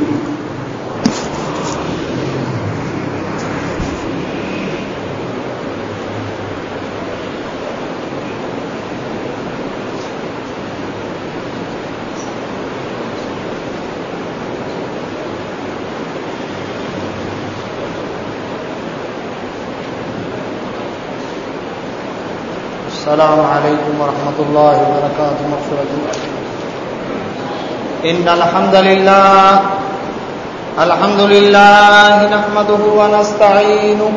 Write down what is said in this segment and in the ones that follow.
السلام عليكم ورحمة الله وبركاته. مغفرة. إن الحمد لله الحمد لله نحمده ونستعينه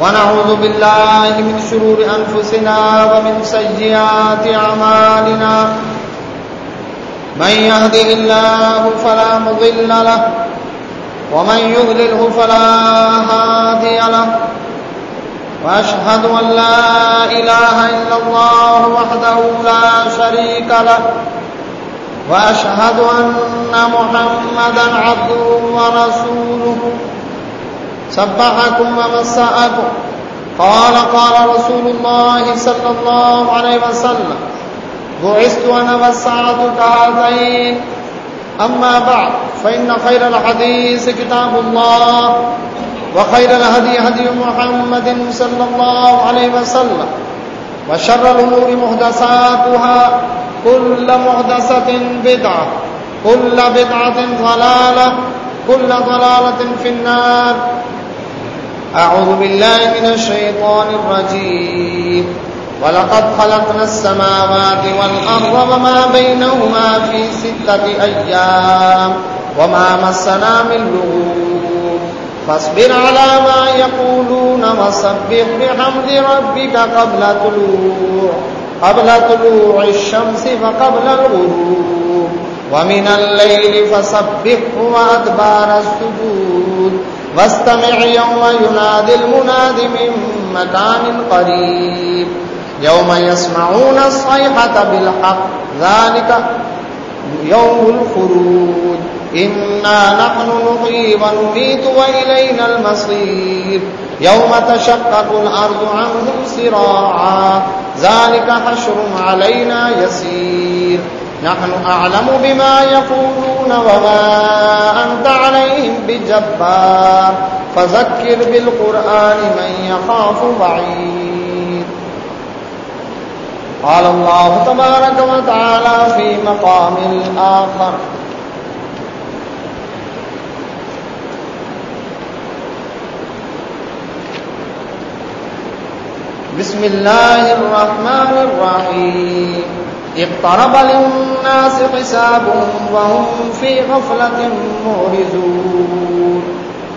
ونعوذ بالله من شرور أنفسنا ومن سيئات أعمالنا من يهده الله فلا مضل له ومن يضلله فلا هادي له وأشهد أن لا إله إلا الله وحده لا شريك له وأشهد أن محمدا عبده ورسوله. سبحكم ومساءكم قال قال رسول الله صلى الله عليه وسلم، بعثت أنا والساعة كهاتين أما بعد، فإن خير الحديث كتاب الله، وخير الهدي هدي محمد صلى الله عليه وسلم، وشر الأمور مهدساتها كل مهدسة بدعة، كل بدعة ضلالة، كل ضلالة في النار. أعوذ بالله من الشيطان الرجيم. ولقد خلقنا السماوات والأرض وما بينهما في ستة أيام وما مسنا من لغوب. فاصبر على ما يقولون وصبح بحمد ربك قبل طلوع. قبل طلوع الشمس وقبل الغروب. ومن الليل فصبحه وأدبار السجود. واستمع يوم ينادي المناد من مكان قريب. يوم يسمعون الصيحة بالحق. ذلك يوم الخروج. إنا نحن نحيي ونميت وإلينا المصير. يوم تشقق الأرض عنهم سراعا ذلك حشر علينا يسير. نحن أعلم بما يقولون وما أنت عليهم بجبار. فذكر بالقرآن من يخاف بعيد. قال الله تبارك وتعالى في مقام الآخر. بسم الله الرحمن الرحيم. اقترب للناس حسابهم وهم في غفلة مورزون.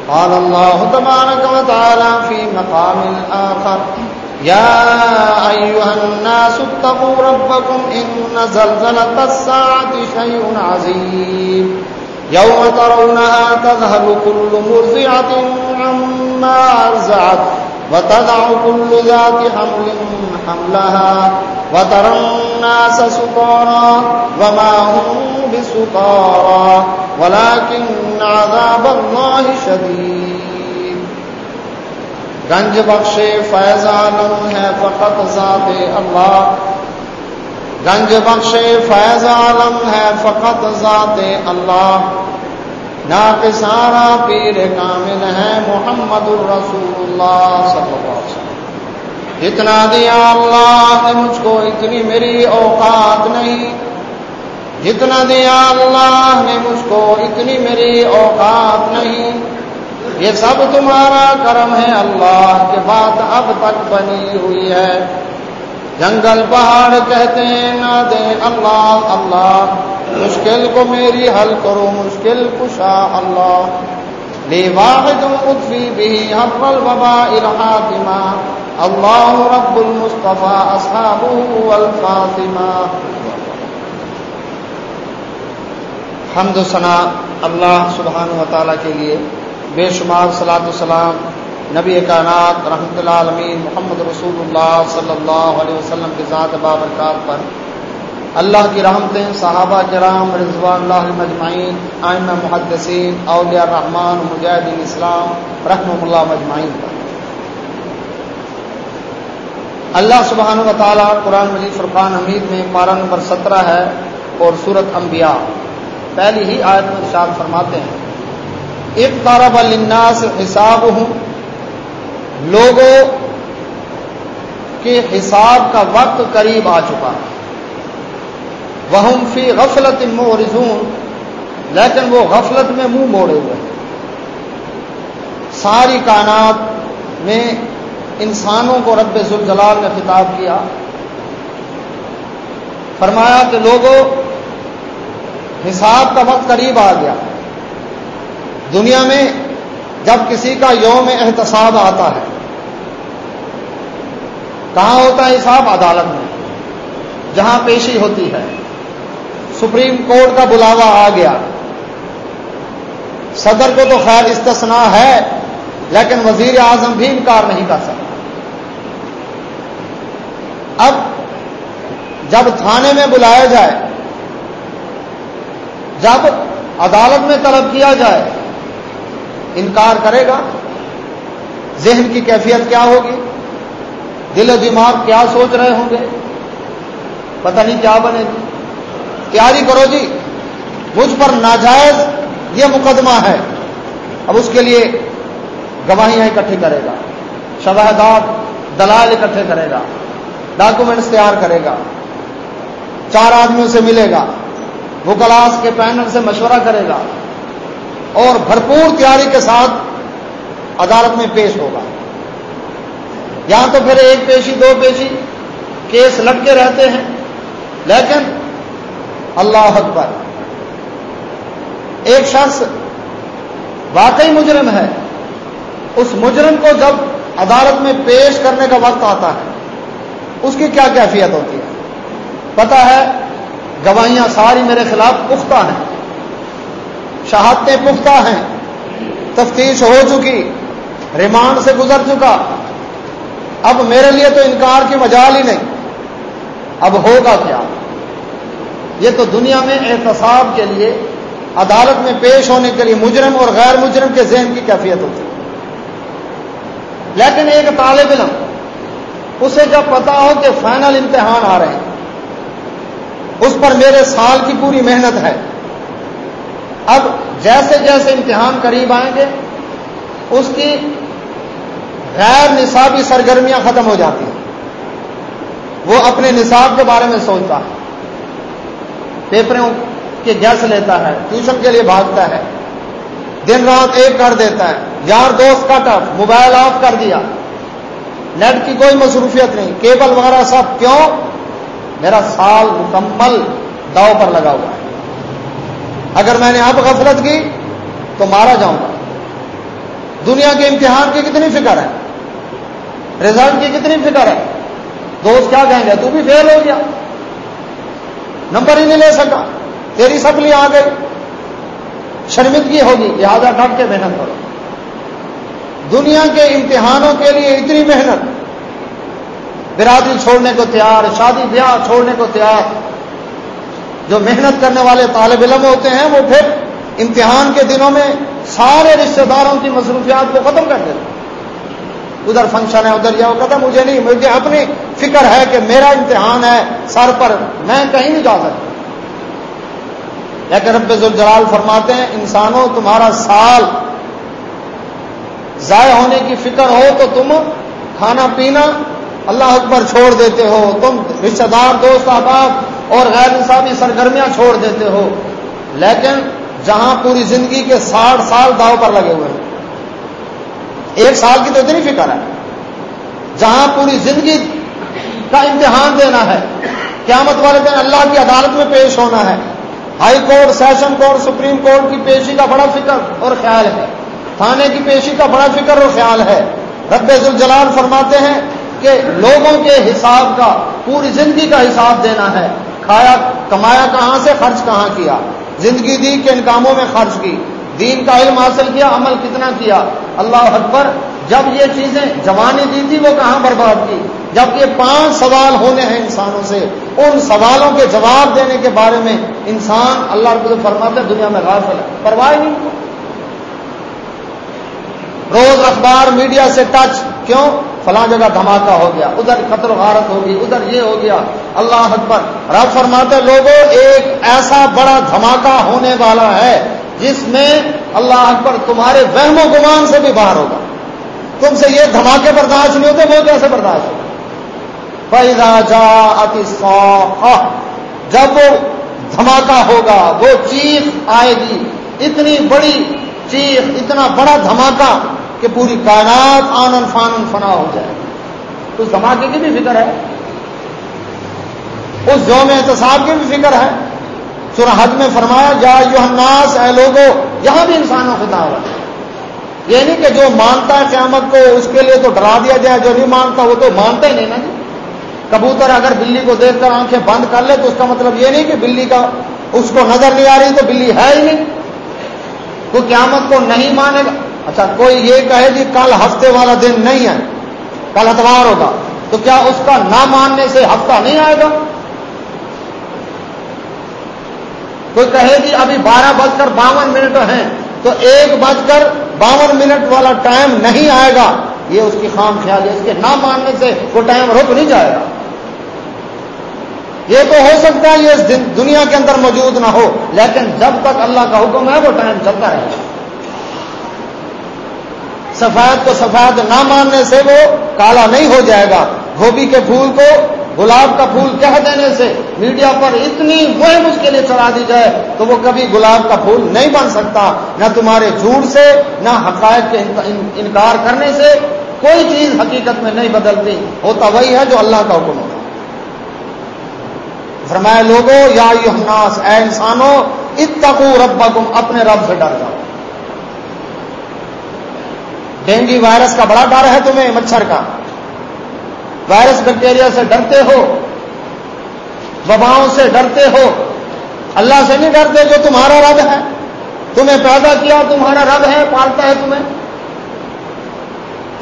قال الله تبارك وتعالى في مقام الآخر يا أيها الناس اتقوا ربكم إن زلزلة الساعة شيء عظيم. يوم ترونها تذهل كل مرضعة عما أرزعت. وتدع كل ذات حمل حملها وترى الناس سكارى وما هم بسكارى ولكن عذاب الله شديد. گنج بخش فیض عالم ہے فقط ذات اللہ. گنج بخش فیض عالم ہے فقط ذات اللہ. نا سارا پیر کامل ہے محمد الرسول اللہ صلی اللہ علیہ وسلم۔ جتنا دیا اللہ نے مجھ کو اتنی میری اوقات نہیں۔ جتنا دیا اللہ نے مجھ کو اتنی میری اوقات نہیں۔ یہ سب تمہارا کرم ہے اللہ کے بات اب تک بنی ہوئی ہے۔ جنگل پہاڑ کہتے ہیں، نہ دے اللہ اللہ۔ مشکل کو میری حل کرو، مشکل کشا اللہ۔ لی واحد مطفی بھی حب البا الحاطمہ اللہ رب المصطفیٰ اصحاب الفاطمہ حمد و ثنا اللہ سبحانہ و تعالیٰ کے لیے بے شمار صلاۃ السلام نبی کائنات رحمۃ اللہ عالمین محمد رسول اللہ صلی اللہ علیہ وسلم کے ذات بابرکات پر اللہ کی رحمتیں، صحابہ کرام، رضوان اللہ مجمعین، آئمہ محدثین، اولیاء الرحمان مجاہدین اسلام رحم اللہ مجمعین پر۔ اللہ سبحانہ و تعالیٰ قرآن مجید فرقان حمید میں پارہ نمبر سترہ ہے اور صورت انبیاء۔ پہلی ہی آیت میں ارشاد فرماتے ہیں ایک تارا الناس حساب ہوں لوگوں کے حساب کا وقت قریب آ چکا۔ وہ فی غفلت مورزون، لیکن وہ غفلت میں منہ موڑے ہوئے۔ ساری کائنات میں انسانوں کو رب ذوالجلال نے خطاب کیا۔ فرمایا کہ لوگوں، حساب کا وقت قریب آ گیا۔ دنیا میں جب کسی کا یوم احتساب آتا ہے، کہاں ہوتا ہے حساب؟ عدالت میں، جہاں پیشی ہوتی ہے۔ سپریم کورٹ کا بلاوا آ گیا۔ صدر کو تو خیر استثناء ہے، لیکن وزیر اعظم بھی انکار نہیں کر سکتا۔ اب جب تھانے میں بلایا جائے، جب عدالت میں طلب کیا جائے انکار کرے گا؟ ذہن کی کیفیت کیا ہوگی؟ دل و دماغ کیا سوچ رہے ہوں گے؟ پتہ نہیں کیا بنے گی؟ تیاری کرو جی مجھ پر ناجائز یہ مقدمہ ہے۔ اب اس کے لیے گواہیاں اکٹھی کرے گا، شواہدات دلال اکٹھے کرے گا، ڈاکومنٹس تیار کرے گا۔ چار آدمیوں سے ملے گا، وہ کلاس کے پینل سے مشورہ کرے گا۔ اور بھرپور تیاری کے ساتھ عدالت میں پیش ہوگا۔ یہاں تو پھر ایک پیشی، دو پیشی کیس لٹکے رہتے ہیں، لیکن اللہ اکبر، ایک شخص واقعی مجرم ہے۔ اس مجرم کو جب عدالت میں پیش کرنے کا وقت آتا ہے، اس کی کیا کیفیت ہوتی ہے؟ پتا ہے، گواہیاں ساری میرے خلاف پختہ ہیں۔ شہادتیں پختہ ہیں۔ تفتیش ہو چکی، ریمانڈ سے گزر چکا۔ اب میرے لیے تو انکار کی مجال ہی نہیں۔ اب ہوگا کیا؟ یہ تو دنیا میں احتساب کے لیے، عدالت میں پیش ہونے کے لیے مجرم اور غیر مجرم کے ذہن کی کیفیت ہوتی۔ لیکن ایک طالب علم، اسے جب پتا ہو کہ فائنل امتحان آ رہے ہیں، اس پر میرے سال کی پوری محنت ہے۔ اب جیسے جیسے امتحان قریب آئیں گے، اس کی غیر نصابی سرگرمیاں ختم ہو جاتی ہیں۔ وہ اپنے نصاب کے بارے میں سوچتا ہے۔ پیپروں کے گیس لیتا ہے، ٹیوشن کے لیے بھاگتا ہے۔ دن رات ایک کر دیتا ہے۔ یار دوست کٹ آف، موبائل آف کر دیا۔ نیٹ کی کوئی مصروفیت نہیں، کیبل وغیرہ سب کیوں؟ میرا سال مکمل داؤ پر لگا ہوا ہے۔ اگر میں نے اب غفلت کی تو مارا جاؤں گا۔ دنیا کے امتحان کی کتنی فکر ہے؟ رزلٹ کی کتنی فکر ہے؟ دوست کیا کہیں گے؟ تو بھی فیل ہو گیا۔ نمبر ہی نہیں لے سکا۔ تیری سپلی آ گئی۔ شرمندگی ہوگی۔ لہٰذا ڈٹ کے محنت کرو۔ دنیا کے امتحانوں کے لیے اتنی محنت۔ برادری چھوڑنے کو تیار، شادی بیاہ چھوڑنے کو تیار۔ جو محنت کرنے والے طالب علم ہوتے ہیں، وہ پھر امتحان کے دنوں میں سارے رشتہ داروں کی مصروفیات کو ختم کر دیتے ادھر فنکشن ہے، ادھر جاؤ کہتا مجھے نہیں، مجھے اپنی فکر ہے کہ میرا امتحان ہے، سر پر میں کہیں نہیں جا سکتا۔ لیکن رب الجلال فرماتے ہیں، انسانوں، تمہارا سال ضائع ہونے کی فکر ہو تو تم کھانا پینا اللہ اکبر چھوڑ دیتے ہو، تم رشتے دار، دوست احباب اور غیر انصافی سرگرمیاں چھوڑ دیتے ہو۔ لیکن جہاں پوری زندگی کے ساٹھ سال داؤ پر لگے ہوئے ہیں۔ ایک سال کی تو اتنی فکر ہے۔ جہاں پوری زندگی کا امتحان دینا ہے، قیامت والے دن اللہ کی عدالت میں پیش ہونا ہے۔ High court, session court, supreme court کی پیشی کا بڑا فکر اور خیال ہے۔ تھانے کی پیشی کا بڑا فکر اور خیال ہے۔ رب الجلال فرماتے ہیں کہ لوگوں کے حساب کا، پوری زندگی کا حساب دینا ہے۔ کھایا، کمایا کہاں سے، خرچ کہاں کیا؟ زندگی دی کہ ان کاموں میں خرچ کی۔ دین کا علم حاصل کیا، عمل کتنا کیا؟ اللہ اکبر، جب یہ چیزیں جوانی دی تھی، وہ کہاں برباد کی؟ جب یہ پانچ سوال ہونے ہیں انسانوں سے، ان سوالوں کے جواب دینے کے بارے میں انسان اللہ رب فرماتے دنیا میں غافل ہے۔ پرواہ نہیں۔ روز اخبار میڈیا سے ٹچ۔ کیوں؟ فلاں جگہ دھماکہ ہو گیا، ادھر قتل و غارت ہوگی، ادھر یہ ہو گیا۔ اللہ اکبر۔ رب فرماتے لوگوں ایک ایسا بڑا دھماکہ ہونے والا ہے جس میں اللہ اکبر تمہارے وہم و گمان سے بھی باہر ہوگا۔ تم سے یہ دھماکے برداشت نہیں ہوتے، وہ کیسے برداشت ہوگا؟ پیدا جا جب وہ دھماکہ ہوگا، وہ چیخ آئے گی۔ اتنی بڑی چیخ، اتنا بڑا دھماکہ کہ پوری کائنات آنن فانن فنا ہو جائے۔ اس دھماکے کی بھی فکر ہے۔ اس یوم احتساب کی بھی فکر ہے۔ سورہ حج میں فرمایا جا یو الناس، اے لوگوں یہاں بھی انسانوں کی دعوت ہے۔ یہ نہیں کہ جو مانتا ہے قیامت کو، اس کے لیے تو ڈرا دیا جائے، جو نہیں مانتا وہ تو مانتا ہی نہیں نا جی۔ کبوتر اگر بلی کو دیکھ کر آنکھیں بند کر لے، تو اس کا مطلب یہ نہیں کہ بلی کا اس کو نظر نہیں آ رہی تو بلی ہے ہی نہیں۔ تو قیامت کو نہیں مانے گا۔ اچھا کوئی یہ کہے جی کل ہفتے والا دن نہیں ہے، کل اتوار ہوگا، تو کیا اس کا نہ ماننے سے ہفتہ نہیں آئے گا؟ کوئی کہے جی ابھی بارہ بج کر باون منٹ ہیں، تو ایک بج کر باون منٹ والا ٹائم نہیں آئے گا، یہ اس کی خام خیال ہے، اس کے نہ ماننے سے وہ ٹائم رک نہیں جائے گا۔ یہ تو ہو سکتا ہے، یہ دنیا کے اندر موجود نہ ہو، لیکن جب تک اللہ کا حکم ہے، وہ ٹائم چلتا رہے گا۔ سفید کو سفید نہ ماننے سے وہ کالا نہیں ہو جائے گا۔ گوبھی کے پھول کو گلاب کا پھول کہہ دینے سے میڈیا پر اتنی مہم اس کے لیے چلا دی جائے تو وہ کبھی گلاب کا پھول نہیں بن سکتا۔ نہ تمہارے جھوٹ سے، نہ حقائق کے انکار کرنے سے کوئی چیز حقیقت میں نہیں بدلتی۔ ہوتا وہی ہے جو اللہ کا حکم ہوتا فرمائے لوگوں، یا یوناس اے انسانوں اتقو ربکم، اپنے رب سے ڈر جاؤ۔ ڈینگی وائرس کا بڑا ڈر ہے تمہیں، مچھر کا۔ وائرس بیکٹیریا سے ڈرتے ہو، وباؤں سے ڈرتے ہو، اللہ سے نہیں ڈرتے جو تمہارا رب ہے۔ تمہیں پیدا کیا، تمہارا رب ہے، پالتا ہے تمہیں۔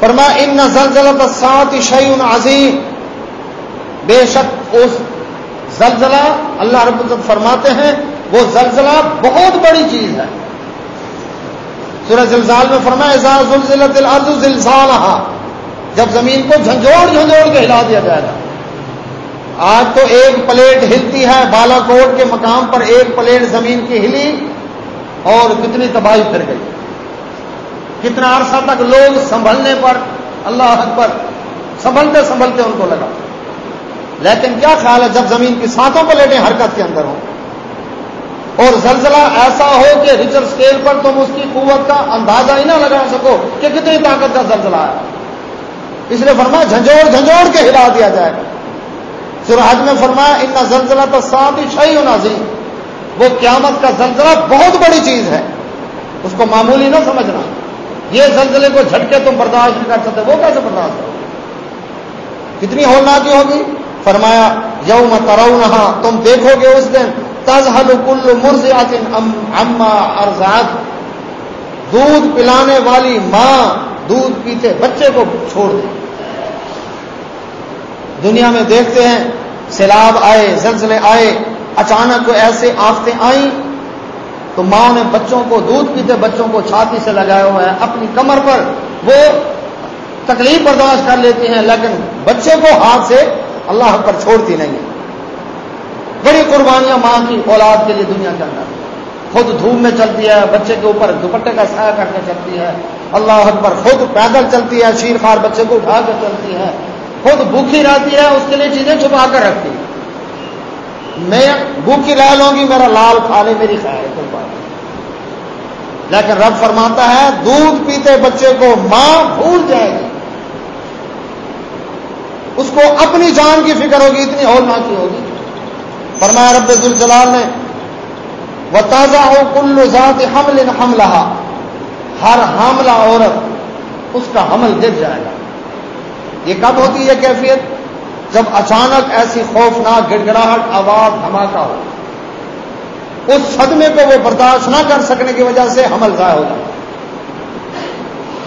فرما ان زلزلہ سات شعین عظیم بے شک اس زلزلہ اللہ رب فرماتے ہیں، وہ زلزلہ بہت بڑی چیز ہے۔ سورہ زلزال میں فرمایا الارض زلزالہا جب زمین کو جھنجھوڑ جھنجھوڑ کے ہلا دیا جائے گا۔ آج تو ایک پلیٹ ہلتی ہے بالا کوٹ کے مقام پر ایک پلیٹ زمین کی ہلی اور کتنی تباہی پھر گئی۔ کتنا عرصہ تک لوگ سنبھلنے پر، اللہ اکبر، سنبھلتے سنبھلتے ان کو لگا۔ لیکن کیا خیال ہے جب زمین کی ساتوں پلیٹیں حرکت کے اندر ہوں۔ اور زلزلہ ایسا ہو کہ ریچر اسکیل پر تم اس کی قوت کا اندازہ ہی نہ لگا سکو کہ کتنی طاقت کا زلزلہ ہے۔ اس لیے فرمایا، جھنجھوڑ جھنجھوڑ کے ہلا دیا جائے۔ گا سرحج میں فرمایا اتنا زلزلہ تو ساتھ ہی شہی ہونا سی۔ وہ قیامت کا زلزلہ بہت بڑی چیز ہے۔ اس کو معمولی نہ سمجھنا۔ یہ زلزلے کو جھٹکے تم برداشت نہیں کر سکتے۔ وہ کیسے برداشت کرو کتنی ہولناکی ہوگی؟ فرمایا، یوم ترونہا، تم دیکھو گے اس دن۔ تزہل کل مرضیات اما ارزاد دودھ پلانے والی ماں دودھ پیتے بچے کو چھوڑ دیں دنیا میں دیکھتے ہیں، سیلاب آئے، زلزلے آئے، اچانک کوئی ایسے آفتے آئیں تو ماں نے بچوں کو دودھ پیتے، بچوں کو چھاتی سے لگایا ہوا ہے اپنی کمر پر وہ تکلیف برداشت کر لیتی ہیں، لیکن بچے کو ہاتھ سے اللہ پر چھوڑتی نہیں بڑی قربانیاں ماں کی اولاد کے لیے دنیا کے اندر۔ خود دھوپ میں چلتی ہے، بچے کے اوپر دوپٹے کا سایہ کر کے چلتی ہے۔ اللہ اکبر، خود پیدل چلتی ہے شیر خار بچے کو اٹھا کر چلتی ہے۔ خود بھوکھی رہتی ہے، اس کے لیے چیزیں چھپا کر رکھتی۔ ہے میں بھوکھی رہ لوں گی، میرا لال کھا لے میری خیر کوئی لیکن رب فرماتا ہے، دودھ پیتے بچے کو ماں بھول جائے گی۔ اس کو اپنی جان کی فکر ہوگی، اتنی ہولنا کی ہوگی۔ فرمایا رب الجلال نے وہ تازہ ہو کل ذات حمل حملہ ہر حاملہ عورت اس کا حمل گر جائے گا۔ یہ کب ہوتی ہے کیفیت؟ جب اچانک ایسی خوفناک گڑ گڑاہٹ آواز، دھماکہ ہو۔ اس صدمے کو وہ برداشت نہ کر سکنے کی وجہ سے حمل ضائع ہو جائے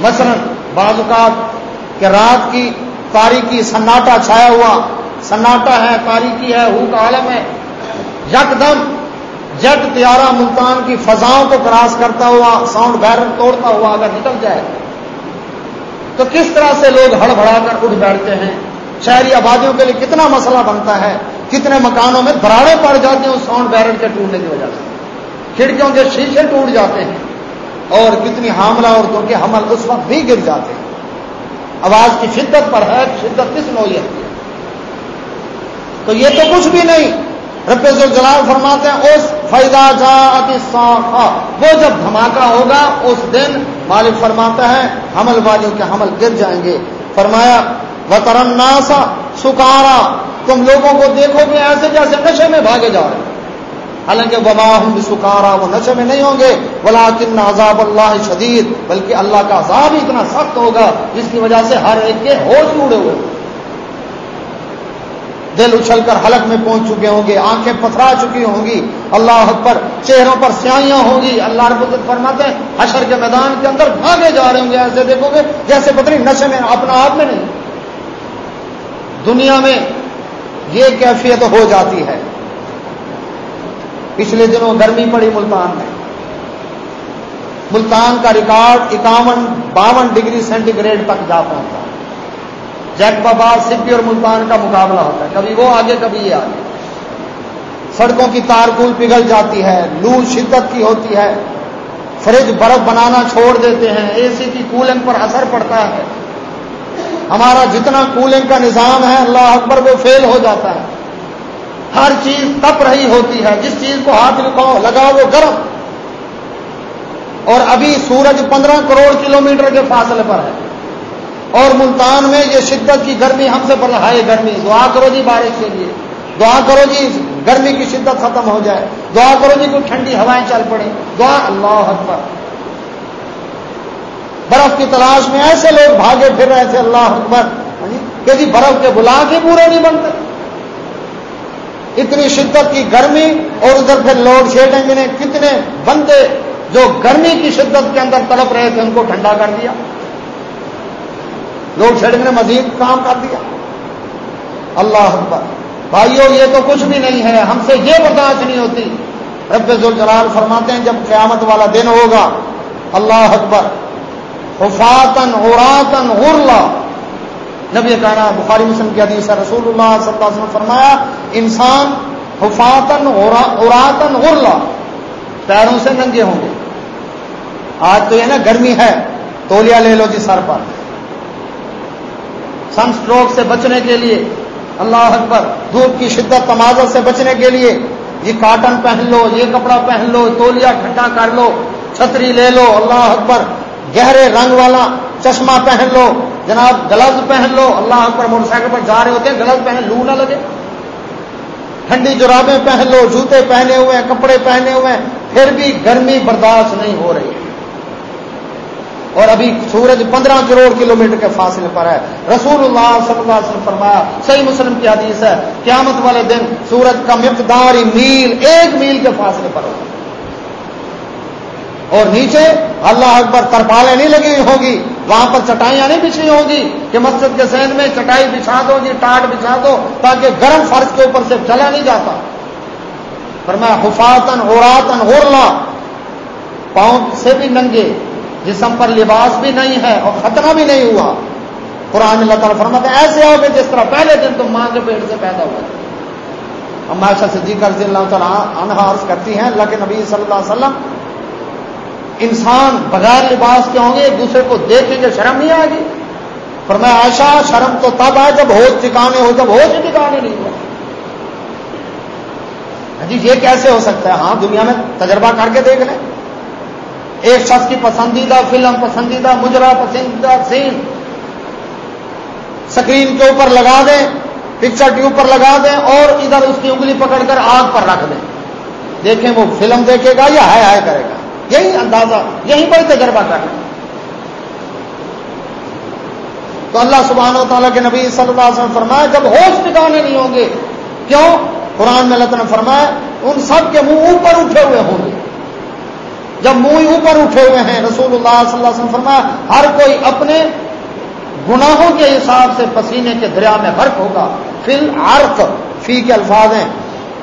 مثلا بعض اوقات کہ رات کی تاریخی سناٹا چھایا ہوا، سناٹا ہے، تاریخی ہے، ہو کا عالم ہے یکدم جٹ تیارہ ملتان کی فضاؤں کو کراس کرتا ہوا، ساؤنڈ بیرر توڑتا ہوا اگر نکل جائے، تو کس طرح سے لوگ ہڑ بڑا کر اٹھ بیٹھتے ہیں؟ شہری آبادیوں کے لیے کتنا مسئلہ بنتا ہے؟ کتنے مکانوں میں دراڑے پڑ جاتے ہیں اس ساؤنڈ بیرل کے ٹوٹنے کی وجہ سے؟ کھڑکیوں کے شیشے ٹوٹ جاتے ہیں اور کتنی حاملہ عورتوں کے حمل اس وقت بھی گر جاتے ہیں۔ آواز کی شدت پر ہے، شدت کس نوعیت کی تو یہ تو کچھ بھی نہیں۔ رب جلال فرماتے ہیں، اس فائدہ جا وہ جب دھماکہ ہوگا، اس دن مالک فرماتا ہے، حمل والیوں کے حمل گر جائیں گے۔ فرمایا و ترناسا سکارا تم لوگوں کو دیکھو گے ایسے جیسے نشے میں بھاگے جا رہے ہیں۔ حالانکہ وبا ہوں سکارا وہ نشے میں نہیں ہوں گے۔ بلا عذاب اللہ شدید بلکہ اللہ کا عذاب ہی اتنا سخت ہوگا، جس کی وجہ سے ہر ایک کے ہوش اڑے ہوئے۔ دل اچھل کر حلق میں پہنچ چکے ہوں گے، آنکھیں پتھرا چکی ہوں گی۔ اللہ پر چہروں پر سیاہیاں ہوں گی۔ اللہ رب العزت فرماتے ہیں، حشر کے میدان کے اندر بھاگے جا رہے ہوں گے۔ ایسے دیکھو گے جیسے پتری نشے میں اپنا آپ میں نہیں۔ دنیا میں یہ کیفیت ہو جاتی ہے۔ پچھلے دنوں گرمی پڑی ملتان میں۔ ملتان کا ریکارڈ اکاون باون ڈگری سینٹی گریڈ تک جا پہنچا۔ جیک بابا، سپی اور ملتان کا مقابلہ ہوتا ہے۔ کبھی وہ آگے، کبھی یہ آگے۔ سڑکوں کی تارکول پگھل جاتی ہے لو شدت کی ہوتی ہے۔ فریج برف بنانا چھوڑ دیتے ہیں۔ اے سی کی کولنگ پر اثر پڑتا ہے۔ ہمارا جتنا کولنگ کا نظام ہے، اللہ اکبر، وہ فیل ہو جاتا ہے۔ ہر چیز تپ رہی ہوتی ہے۔ جس چیز کو ہاتھ لکھاؤ لگاؤ وہ گرم۔ اور ابھی سورج پندرہ کروڑ کلومیٹر کے فاصلے پر ہے۔ اور ملتان میں یہ شدت کی گرمی ہم سے بڑھ ہے گرمی۔ دعا کرو جی بارش کے لیے۔ دعا کرو جی گرمی کی شدت ختم ہو جائے۔ دعا کرو جی کوئی ٹھنڈی ہوائیں چل پڑے۔ دعا اللہ اکبر۔ برف کی تلاش میں ایسے لوگ بھاگے پھر رہے تھے اللہ اکبر۔ ہاں جی؟ کہ جی برف کے بلا کے پورے نہیں بنتے۔ اتنی شدت کی گرمی اور ادھر پھر لوڈ شیڈنگ نے کتنے بندے جو گرمی کی شدت کے اندر تڑپ رہے تھے، ان کو ٹھنڈا کر دیا۔ لوڈ شیڈنگ نے مزید کام کر دیا۔ اللہ اکبر۔ بھائیو، یہ تو کچھ بھی نہیں ہے۔ ہم سے یہ برداشت نہیں ہوتی۔ رب ذوالجلال فرماتے ہیں، جب قیامت والا دن ہوگا، اللہ اکبر۔ حفاطن اوراتن غرلا۔ نبی کہنا بخاری مسلم کی حدیث ہے رسول اللہ صلی اللہ علیہ وسلم فرمایا، انسان حفاطن اوراتن غرلا۔ پیروں سے ننگے ہوں گے۔ آج تو یہ نا گرمی ہے تولیا لے لو جی سر پر۔ سن اسٹروک سے بچنے کے لیے، اللہ اکبر دھوپ کی شدت تمازت سے بچنے کے لیے، یہ کاٹن پہن لو، یہ کپڑا پہن لو، تولیا ٹھنڈا کر لو، چھتری لے لو، اللہ اکبر، گہرے رنگ والا چشمہ پہن لو، جناب گلز پہن لو، اللہ پر موٹر سائیکل پر جا رہے ہوتے ہیں، گلز پہن، لو نہ لگے۔ ٹھنڈی جرابیں پہن لو، جوتے پہنے ہوئے ہیں، کپڑے پہنے ہوئے ہیں، پھر بھی گرمی برداشت نہیں ہو رہی۔ اور ابھی سورج پندرہ کروڑ کلومیٹر کے فاصلے پر ہے۔ رسول اللہ صلی اللہ علیہ وسلم فرمایا، صحیح مسلم کی حدیث ہے، قیامت والے دن سورج کا مقدار میل، ایک میل کے فاصلے پر ہوگا۔ اور نیچے اللہ اکبر ترپالیں نہیں لگی ہوں گی وہاں پر چٹائیاں نہیں بچھی ہوں گی کہ مسجد کے سین میں چٹائی بچھا دو جی ٹاٹ بچھا دو تاکہ گرم فرش کے اوپر سے چلا نہیں جاتا۔ پر میں حفاطن اوراتن ہورلا پاؤں سے بھی ننگے۔ جسم پر لباس بھی نہیں ہے اور خطرہ بھی نہیں ہوا۔ قرآن اللہ تعالیٰ فرماتے ایسے آؤ گے جس طرح پہلے دن تم ماں کے پیٹ سے پیدا ہوا ہم ایسا صدیق رضی اللہ تعالیٰ عنہ عرض کرتی ہیں، اللہ کے نبی صلی اللہ علیہ وسلم انسان بغیر لباس کے ہوں گے، ایک دوسرے کو دیکھیں گے، شرم نہیں آئے گی۔ پر میں آشا شرم تو تب آئے جب ہوش ٹکانے ہو، جب ہوش ٹکانے نہیں ہوا جی یہ کیسے ہو سکتا ہے؟ ہاں دنیا میں تجربہ کر کے دیکھ لیں۔ ایک شخص کی پسندیدہ فلم، پسندیدہ مجرا، پسندیدہ سین۔ سکرین کے اوپر لگا دیں، پکچر ٹیوب پر لگا دیں اور ادھر اس کی انگلی پکڑ کر آگ پر رکھ دیں۔ دیکھیں وہ فلم دیکھے گا یا ہائے ہائے کرے گا۔ یہی اندازہ، یہی پر تجربہ کرنا تو اللہ سبحانہ و تعالیٰ کے نبی صلی اللہ علیہ وسلم فرمایا، جب ہوش ٹکانے نہیں ہوں گے، کیوں؟ قرآن میں اللہ نے فرمایا، ان سب کے منہ اوپر اٹھے ہوئے ہوں گے۔ جب منہ اوپر اٹھے ہوئے ہیں، رسول اللہ صلی اللہ علیہ وسلم فرمایا، ہر کوئی اپنے گناہوں کے حساب سے پسینے کے دریا میں غرق ہوگا۔ فل عرق فی کے الفاظ ہیں۔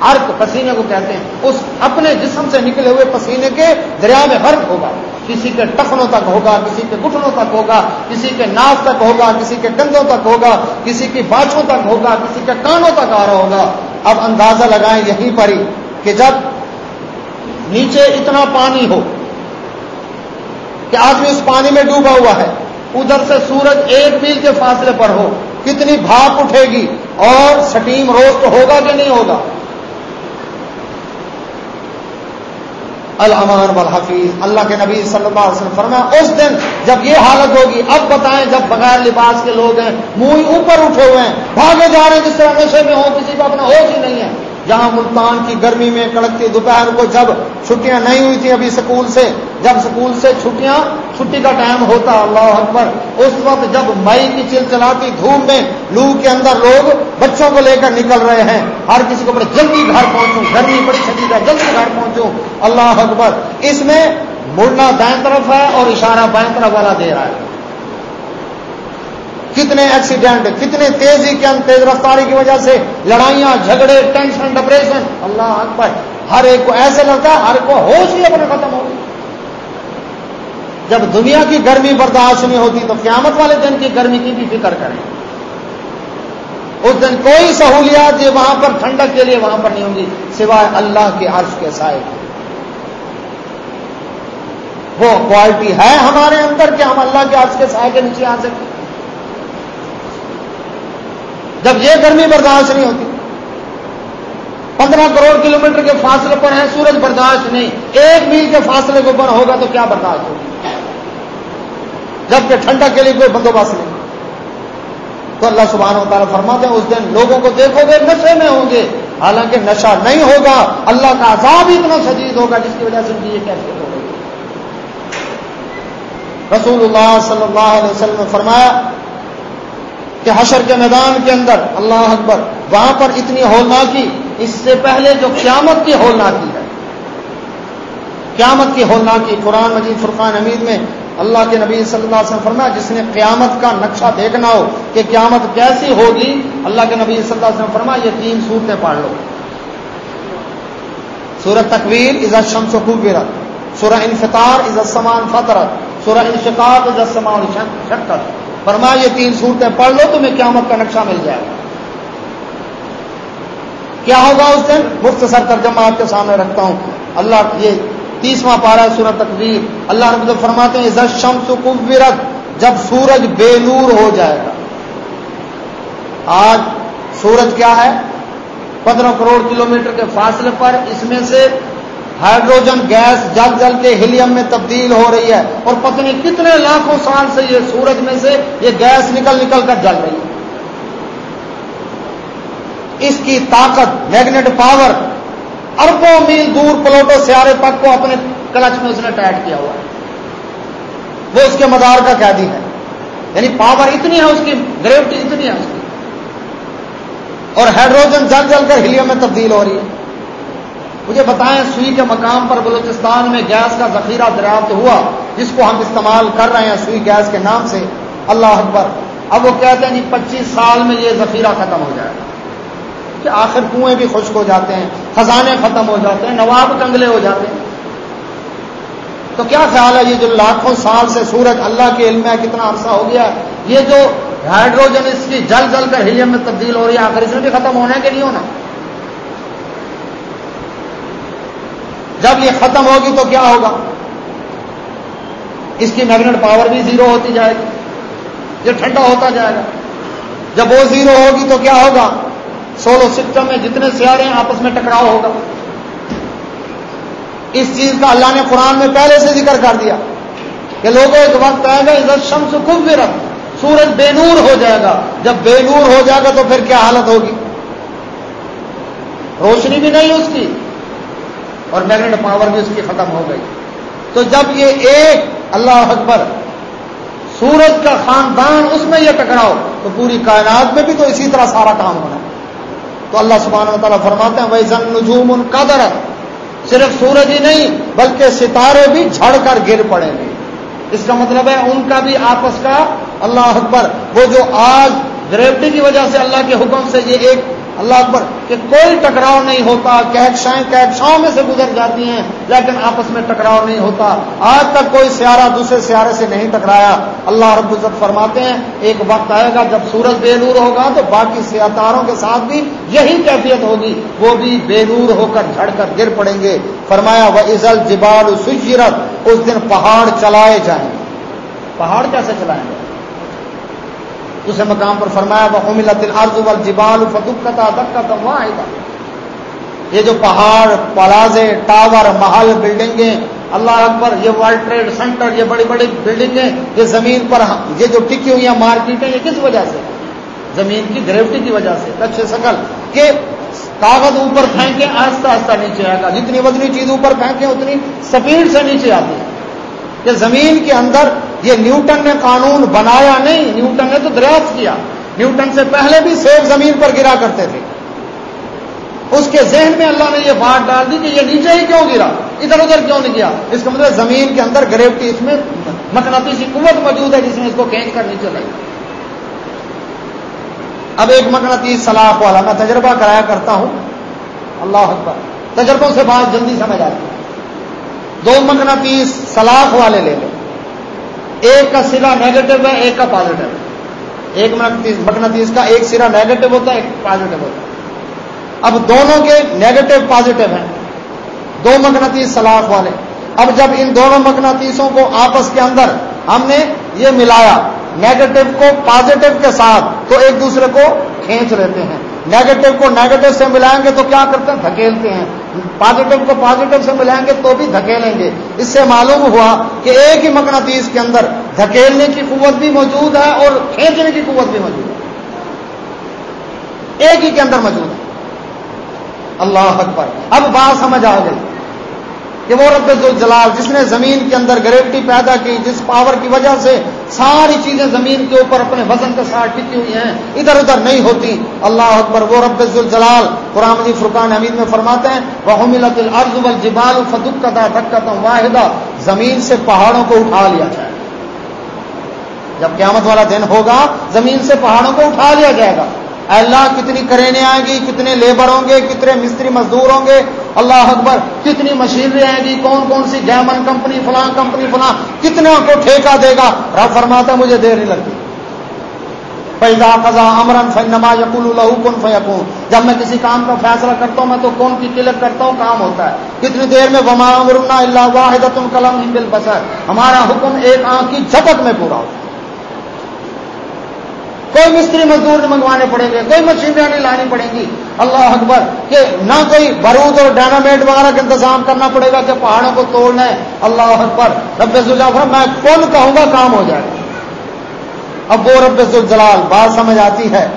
ارک پسینے کو کہتے ہیں۔ اس اپنے جسم سے نکلے ہوئے پسینے کے دریا میں غرق ہوگا۔ کسی کے ٹخنوں تک ہوگا، کسی کے گٹھنوں تک ہوگا، کسی کے ناف تک ہوگا، کسی کے کندھوں تک ہوگا، کسی کی باچھوں تک ہوگا، کسی کے کانوں تک آ رہا ہوگا۔ اب اندازہ لگائیں یہیں پر ہی کہ جب نیچے اتنا پانی ہو کہ آدمی اس پانی میں ڈوبا ہوا ہے۔ ادھر سے سورج ایک میل کے فاصلے پر ہو۔ کتنی بھاپ اٹھے گی اور سٹیم روسٹ ہوگا کہ نہیں ہوگا؟ الامان والحفیظ اللہ کے نبی صلی اللہ علیہ وسلم فرمایا، اس دن جب یہ حالت ہوگی، اب بتائیں جب بغیر لباس کے لوگ ہیں، منہ اوپر اٹھے ہوئے ہیں، بھاگے جا رہے ہیں، جس طرح نشے میں ہو کسی کو اپنا ہوش ہی نہیں ہے۔ جہاں ملتان کی گرمی میں کڑکتی دوپہر کو جب چھٹیاں نہیں ہوئی تھی ابھی سکول سے، جب سکول سے چھٹیاں، چھٹی کا ٹائم ہوتا، اللہ اکبر۔ اس وقت جب مئی کی چل چلاتی دھوپ میں لو کے اندر لوگ بچوں کو لے کر نکل رہے ہیں۔ ہر کسی کو بڑے جلدی گھر پہنچوں، گرمی بڑی شدید ہے، جلدی گھر پہنچوں۔ اللہ اکبر۔ اس میں مڑنا دائیں طرف ہے اور اشارہ بائیں طرف والا دے رہا ہے۔ کتنے ایکسیڈنٹ کتنے تیزی کے اندر تیز رفتاری کی وجہ سے لڑائیاں، جھگڑے ٹینشن ڈپریشن اللہ اکبر، ہر ایک کو ایسے لگتا ہے ہر کو ہوش ہی اپنے ختم ہو جب دنیا کی گرمی برداشت نہیں ہوتی تو قیامت والے دن کی گرمی کی بھی فکر کریں۔ اس دن کوئی سہولیات یہ وہاں پر، ٹھنڈک کے لیے وہاں پر نہیں ہوں گی، سوائے اللہ کے عرش کے سائے۔ وہ کوالٹی ہے ہمارے اندر کہ ہم اللہ کے عرش کے سائے کے نیچے آ سکتے جب یہ گرمی برداشت نہیں ہوتی، پندرہ کروڑ کلومیٹر کے فاصلے پر ہے، سورج برداشت نہیں۔ ایک میل کے فاصلے کے اوپر ہوگا تو کیا برداشت ہوگی؟ جبکہ ٹھنڈا کے لیے کوئی بندوبست نہیں۔ تو اللہ سبحانہ و تعالیٰ فرماتے ہیں، اس دن لوگوں کو دیکھو گے، نشے میں ہوں گے۔ حالانکہ نشہ نہیں ہوگا، اللہ کا عذاب اتنا شدید ہوگا، جس کی وجہ سے ان کی یہ کیفیت ہو گئی۔ رسول اللہ صلی اللہ علیہ وسلم نے فرمایا کہ حشر کے میدان کے اندر، اللہ اکبر، وہاں پر اتنی ہولناکی اس سے پہلے جو قیامت کی ہولناکی ہے۔ قیامت کی ہولناکی قرآن مجید فرقان حمید میں اللہ کے نبی صلی اللہ علیہ وسلم فرمایا، جس نے قیامت کا نقشہ دیکھنا ہو کہ قیامت کیسی ہوگی، اللہ کے نبی صلی اللہ علیہ وسلم فرمایا، یہ تین صورتیں پڑھ لو۔ سورت تکویر عزت شمس و خوبیرت سورہ انفطار عزت سمان فطرت سورہ انشقاق عزت سمان شکت فرمایا یہ تین صورتیں پڑھ لو، تمہیں قیامت کا نقشہ مل جائے گا۔ کیا ہوگا اس دن؟ مختصر ترجمہ آپ کے سامنے رکھتا ہوں۔ اللہ یہ تیسواں پارا سورت تقریر اللہ رب فرماتے ہیں عزت شمس کبرت جب سورج بے نور ہو جائے گا۔ آج سورج کیا ہے؟ پندرہ کروڑ کلومیٹر کے فاصلے پر اس میں سے ہائیڈروجن گیس جل جل کے ہیلیم میں تبدیل ہو رہی ہے اور پتنی کتنے لاکھوں سال سے یہ سورج میں سے یہ گیس نکل نکل کر جل رہی ہے۔ اس کی طاقت میگنیٹ پاور اربوں میل دور پلوٹو سیارے تک کو اپنے کلچ میں اس نے ٹائٹ کیا ہوا ہے۔ وہ اس کے مدار کا قیدی ہے۔ یعنی پاور اتنی ہے اس کی گریوٹی اتنی ہے اس کی۔ اور ہائیڈروجن جل جل کر ہیلیم میں تبدیل ہو رہی ہے۔ مجھے بتائیں سوئی کے مقام پر بلوچستان میں گیس کا ذخیرہ دریافت ہوا، جس کو ہم استعمال کر رہے ہیں سوئی گیس کے نام سے، اللہ اکبر۔ اب وہ کہتے ہیں جی پچیس سال میں یہ ذخیرہ ختم ہو جائے۔ گا کہ آخر کنویں بھی خشک ہو جاتے ہیں، خزانے ختم ہو جاتے ہیں، نواب کنگلے ہو جاتے ہیں۔ تو کیا خیال ہے یہ جو لاکھوں سال سے سورج اللہ کے علم ہے کتنا عرصہ ہو گیا یہ جو ہائیڈروجن اس کی جل جل کر ہیلیم میں تبدیل ہو رہی ہے، آخر اس میں بھی ختم ہونے کے لیے ہونا۔ جب یہ ختم ہوگی تو کیا ہوگا؟ اس کی میگنیٹ پاور بھی زیرو ہوتی جائے گی۔ یہ ٹھنڈا ہوتا جائے گا۔ جب وہ زیرو ہوگی تو کیا ہوگا؟ سولو سسٹم میں جتنے سیارے ہیں، آپس میں ٹکراؤ ہوگا۔ اس چیز کا اللہ نے قرآن میں پہلے سے ذکر کر دیا کہ لوگوں، ایک وقت آئے گا عزت شمس خوب بھی رکھ سورج بے نور ہو جائے گا۔ جب بے نور ہو جائے گا تو پھر کیا حالت ہوگی؟ روشنی بھی نہیں اس کی۔ اور میگنیٹ پاور بھی اس کی ختم ہو گئی۔ تو جب یہ ایک اللہ اکبر سورج کا خاندان اس میں یہ ٹکراؤ، تو پوری کائنات میں بھی تو اسی طرح سارا کام ہونا۔ تو اللہ سبحانہ و تعالیٰ فرماتے ہیں وہی زن نجوم ان کا صرف سورج ہی نہیں، بلکہ ستارے بھی جھڑ کر گر پڑیں گے۔ اس کا مطلب ہے، ان کا بھی آپس کا اللہ اکبر، وہ جو آج گریوٹی کی وجہ سے اللہ کے حکم سے یہ ایک اللہ اکبر، کہ کوئی ٹکراؤ نہیں ہوتا کہکشائیں کہکشاؤں میں سے گزر جاتی ہیں، لیکن آپس میں ٹکراؤ نہیں ہوتا۔ آج تک کوئی سیارہ دوسرے سیارے سے نہیں ٹکرایا۔ اللہ رب العزت فرماتے ہیں، ایک وقت آئے گا جب سورج بے نور ہوگا، تو باقی سیاتاروں کے ساتھ بھی یہی کیفیت ہوگی۔ وہ بھی بے نور ہو کر جھڑ کر گر پڑیں گے۔ فرمایا وہ عزل جبال سجرت، اس دن پہاڑ چلائے جائیں۔ پہاڑ کیسے چلائیں؟ گے دوسرے مقام پر فرمایا وہ الارض والجبال فدکتا دکتا آئے گا یہ جو پہاڑ، پلازے، ٹاور، محل، بلڈنگیں، اللہ اکبر، یہ ورلڈ ٹریڈ سینٹر، یہ بڑی بڑی بلڈنگیں، یہ زمین پر ہاں، یہ جو ٹکی ہوئی ہیں مارکیٹیں، یہ کس وجہ سے؟ زمین کی گریوٹی کی وجہ سے۔ اچھے شکل کہ کاغذ اوپر پھینکے آہستہ آہستہ نیچے آئے گا۔ جتنی وزنی چیز اوپر پھینکے اتنی سپیڈ سے نیچے آتی ہے۔ کہ زمین کے اندر یہ نیوٹن نے قانون بنایا نہیں، نیوٹن نے تو دریافت کیا۔ نیوٹن سے پہلے بھی سیب زمین پر گرا کرتے تھے۔ اس کے ذہن میں اللہ نے یہ بات ڈال دی کہ یہ نیچے ہی کیوں گرا؟ ادھر ادھر کیوں نہیں گیا؟ اس کا مطلب زمین کے اندر گریوٹی اس میں مقناطیسی قوت موجود ہے جس میں اس کو کھینچ کر نیچے لائی۔ اب ایک مقناطیس سلاخ والا میں تجربہ کرایا کرتا ہوں۔ اللہ اکبر۔ تجربوں سے بات جلدی سمجھ آتی ہے۔ دو مقناطیس سلاخ والے لے لیں ایک کا سرا نیگیٹو ہے، ایک کا پازیٹو ہے۔ ایک مقناطیس کا ایک سرا نیگیٹو ہوتا ہے، ایک پازیٹو ہوتا ہے۔ اب دونوں کے نیگیٹو پازیٹو ہیں۔ دو مقناطیس سلاخ والے۔ اب جب ان دونوں مقناطیسوں کو آپس کے اندر ہم نے یہ ملایا نیگیٹو کو پازیٹو کے ساتھ، تو ایک دوسرے کو کھینچ لیتے ہیں۔ نیگیٹو کو نیگیٹو سے ملائیں گے تو کیا کرتے ہیں؟ دھکیلتے ہیں۔ پازیٹو کو پازیٹو سے ملائیں گے تو بھی دھکیلیں گے۔ اس سے معلوم ہوا کہ ایک ہی مقناطیس کے اندر دھکیلنے کی قوت بھی موجود ہے اور کھینچنے کی قوت بھی موجود ہے۔ ایک ہی کے اندر موجود ہے۔ اللہ اکبر۔ اب بات سمجھ آ گئی۔ کہ وہ رب الجلال جس نے زمین کے اندر گریوٹی پیدا کی، جس پاور کی وجہ سے ساری چیزیں زمین کے اوپر اپنے وزن کے ساتھ ٹکی ہوئی ہیں، ادھر ادھر نہیں ہوتی۔ اللہ اکبر، وہ رب الجلال قرآن جی فرقان حمید میں فرماتے ہیں وہ ملت الرض فدکتا دھکتا واحدہ زمین سے پہاڑوں کو اٹھا لیا جائے۔ جب قیامت والا دن ہوگا، زمین سے پہاڑوں کو اٹھا لیا جائے گا۔ اللہ کتنی کرینے آئیں گی، کتنے لیبر ہوں گے، کتنے مستری مزدور ہوں گے، اللہ اکبر، کتنی مشینری آئیں گی، کون کون سی گیمن کمپنی، فلاں کمپنی، فلاں، کتنے کو ٹھیکہ دے گا؟ رب فرماتا مجھے دیر نہیں لگتی۔ پیدا فضا امرن فنما یقول اللہ کن فیقون جب میں کسی کام کا فیصلہ کرتا ہوں، میں تو کون کی کلک کرتا ہوں؟ کام ہوتا ہے۔ کتنی دیر میں وما امرنا اللہ واحد قلم بل بسر ہمارا حکم ایک آنکھ کی جھپک میں پورا ہوتا ہے۔ کوئی مستری مزدور نہیں منگوانے پڑیں گے، کوئی مشینریاں نہیں لانی پڑیں گی۔ اللہ اکبر، کہ نہ کوئی بارود اور ڈائنامیٹ وغیرہ کا انتظام کرنا پڑے گا کہ پہاڑوں کو توڑنا ہے۔ اللہ اکبر، رب الجلال میں کون کہوں گا کام ہو جائے۔ گا اب وہ رب الجلال بات سمجھ آتی ہے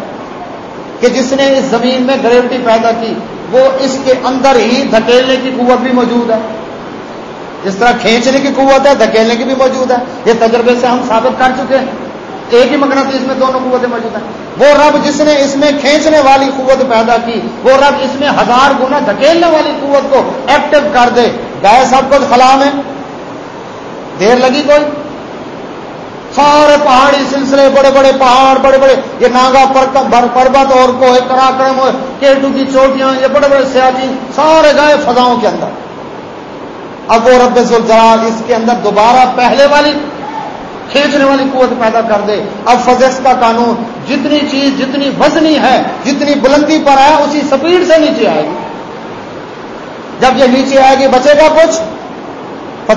کہ جس نے اس زمین میں گریوٹی پیدا کی، وہ اس کے اندر ہی دھکیلنے کی قوت بھی موجود ہے۔ جس طرح کھینچنے کی قوت ہے، دھکیلنے کی بھی موجود ہے۔ یہ تجربے سے ہم ثابت کر چکے ہیں۔ ایک ہی مقناطیس اس میں دونوں قوتیں موجود ہیں۔ وہ رب جس نے اس میں کھینچنے والی قوت پیدا کی، وہ رب اس میں ہزار گنا دھکیلنے والی قوت کو ایکٹیو کر دے۔ گائے سب کچھ خلام ہے دیر لگی کوئی؟ سارے پہاڑی سلسلے، بڑے بڑے پہاڑ، بڑے بڑے، یہ ناگا پربت اور کو کراکرم کیٹو کی چوٹیاں، یہ بڑے بڑے سیاسی سارے گائے فضاؤں کے اندر۔ اب وہ رب جلال اس کے اندر دوبارہ پہلے والی کھینچنے والی قوت پیدا کر دے۔ اب فزیکس کا قانون جتنی چیز، جتنی وزنی ہے، جتنی بلندی پر ہے، اسی سپیڈ سے نیچے آئے گی۔ جب یہ نیچے آئے گی، بچے گا کچھ۔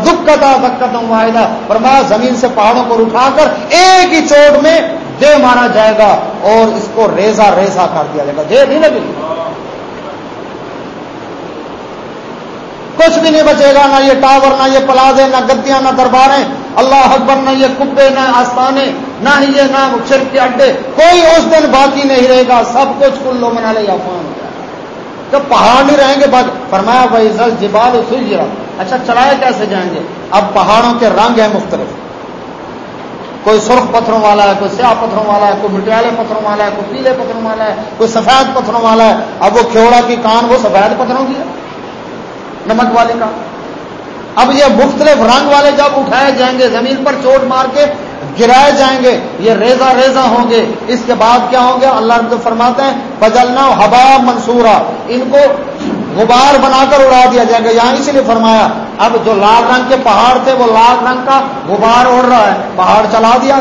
دکھ کا تھا دقت معاہدہ فرمایا زمین سے پہاڑوں کو اٹھا کر ایک ہی چوٹ میں دے مارا جائے گا اور اس کو ریزا ریزا کر دیا جائے گا۔ دے نہیں لگے گی۔ کچھ بھی نہیں بچے گا، نہ یہ ٹاور، نہ یہ پلازے، نہ گدیاں، نہ درباریں۔ اللہ اکبر، نہ یہ کبے، نہ آستانے، نہ ہی یہ نہ کے اڈے۔ کوئی اس دن باقی نہیں رہے گا، سب کچھ کلو منا لے افان ہو تو پہاڑ نہیں رہیں گے بعد فرمایا بھائی زل جبال سوئی اچھا چلائے کیسے جائیں گے؟ اب پہاڑوں کے رنگ ہیں مختلف۔ کوئی سرخ پتھروں والا ہے، کوئی سیاہ پتھروں والا ہے، کوئی مٹیالے پتھروں والا ہے، کوئی پیلے پتھروں والا ہے، کوئی سفید پتھروں والا ہے۔ اب وہ کھیوڑا کی کان وہ سفید پتھروں کی ہے۔ نمک والے کا اب یہ مختلف رنگ والے جب اٹھائے جائیں گے، زمین پر چوٹ مار کے گرائے جائیں گے، یہ ریزا ریزا ہوں گے۔ اس کے بعد کیا ہوں گے؟ اللہ رب فرماتے ہیں بدلنا ہوا منصورا ان کو غبار بنا کر اڑا دیا جائے گا۔ یہاں اسی لیے فرمایا، اب جو لال رنگ کے پہاڑ تھے، وہ لال رنگ کا غبار اڑ رہا ہے۔ پہاڑ چلا دیا۔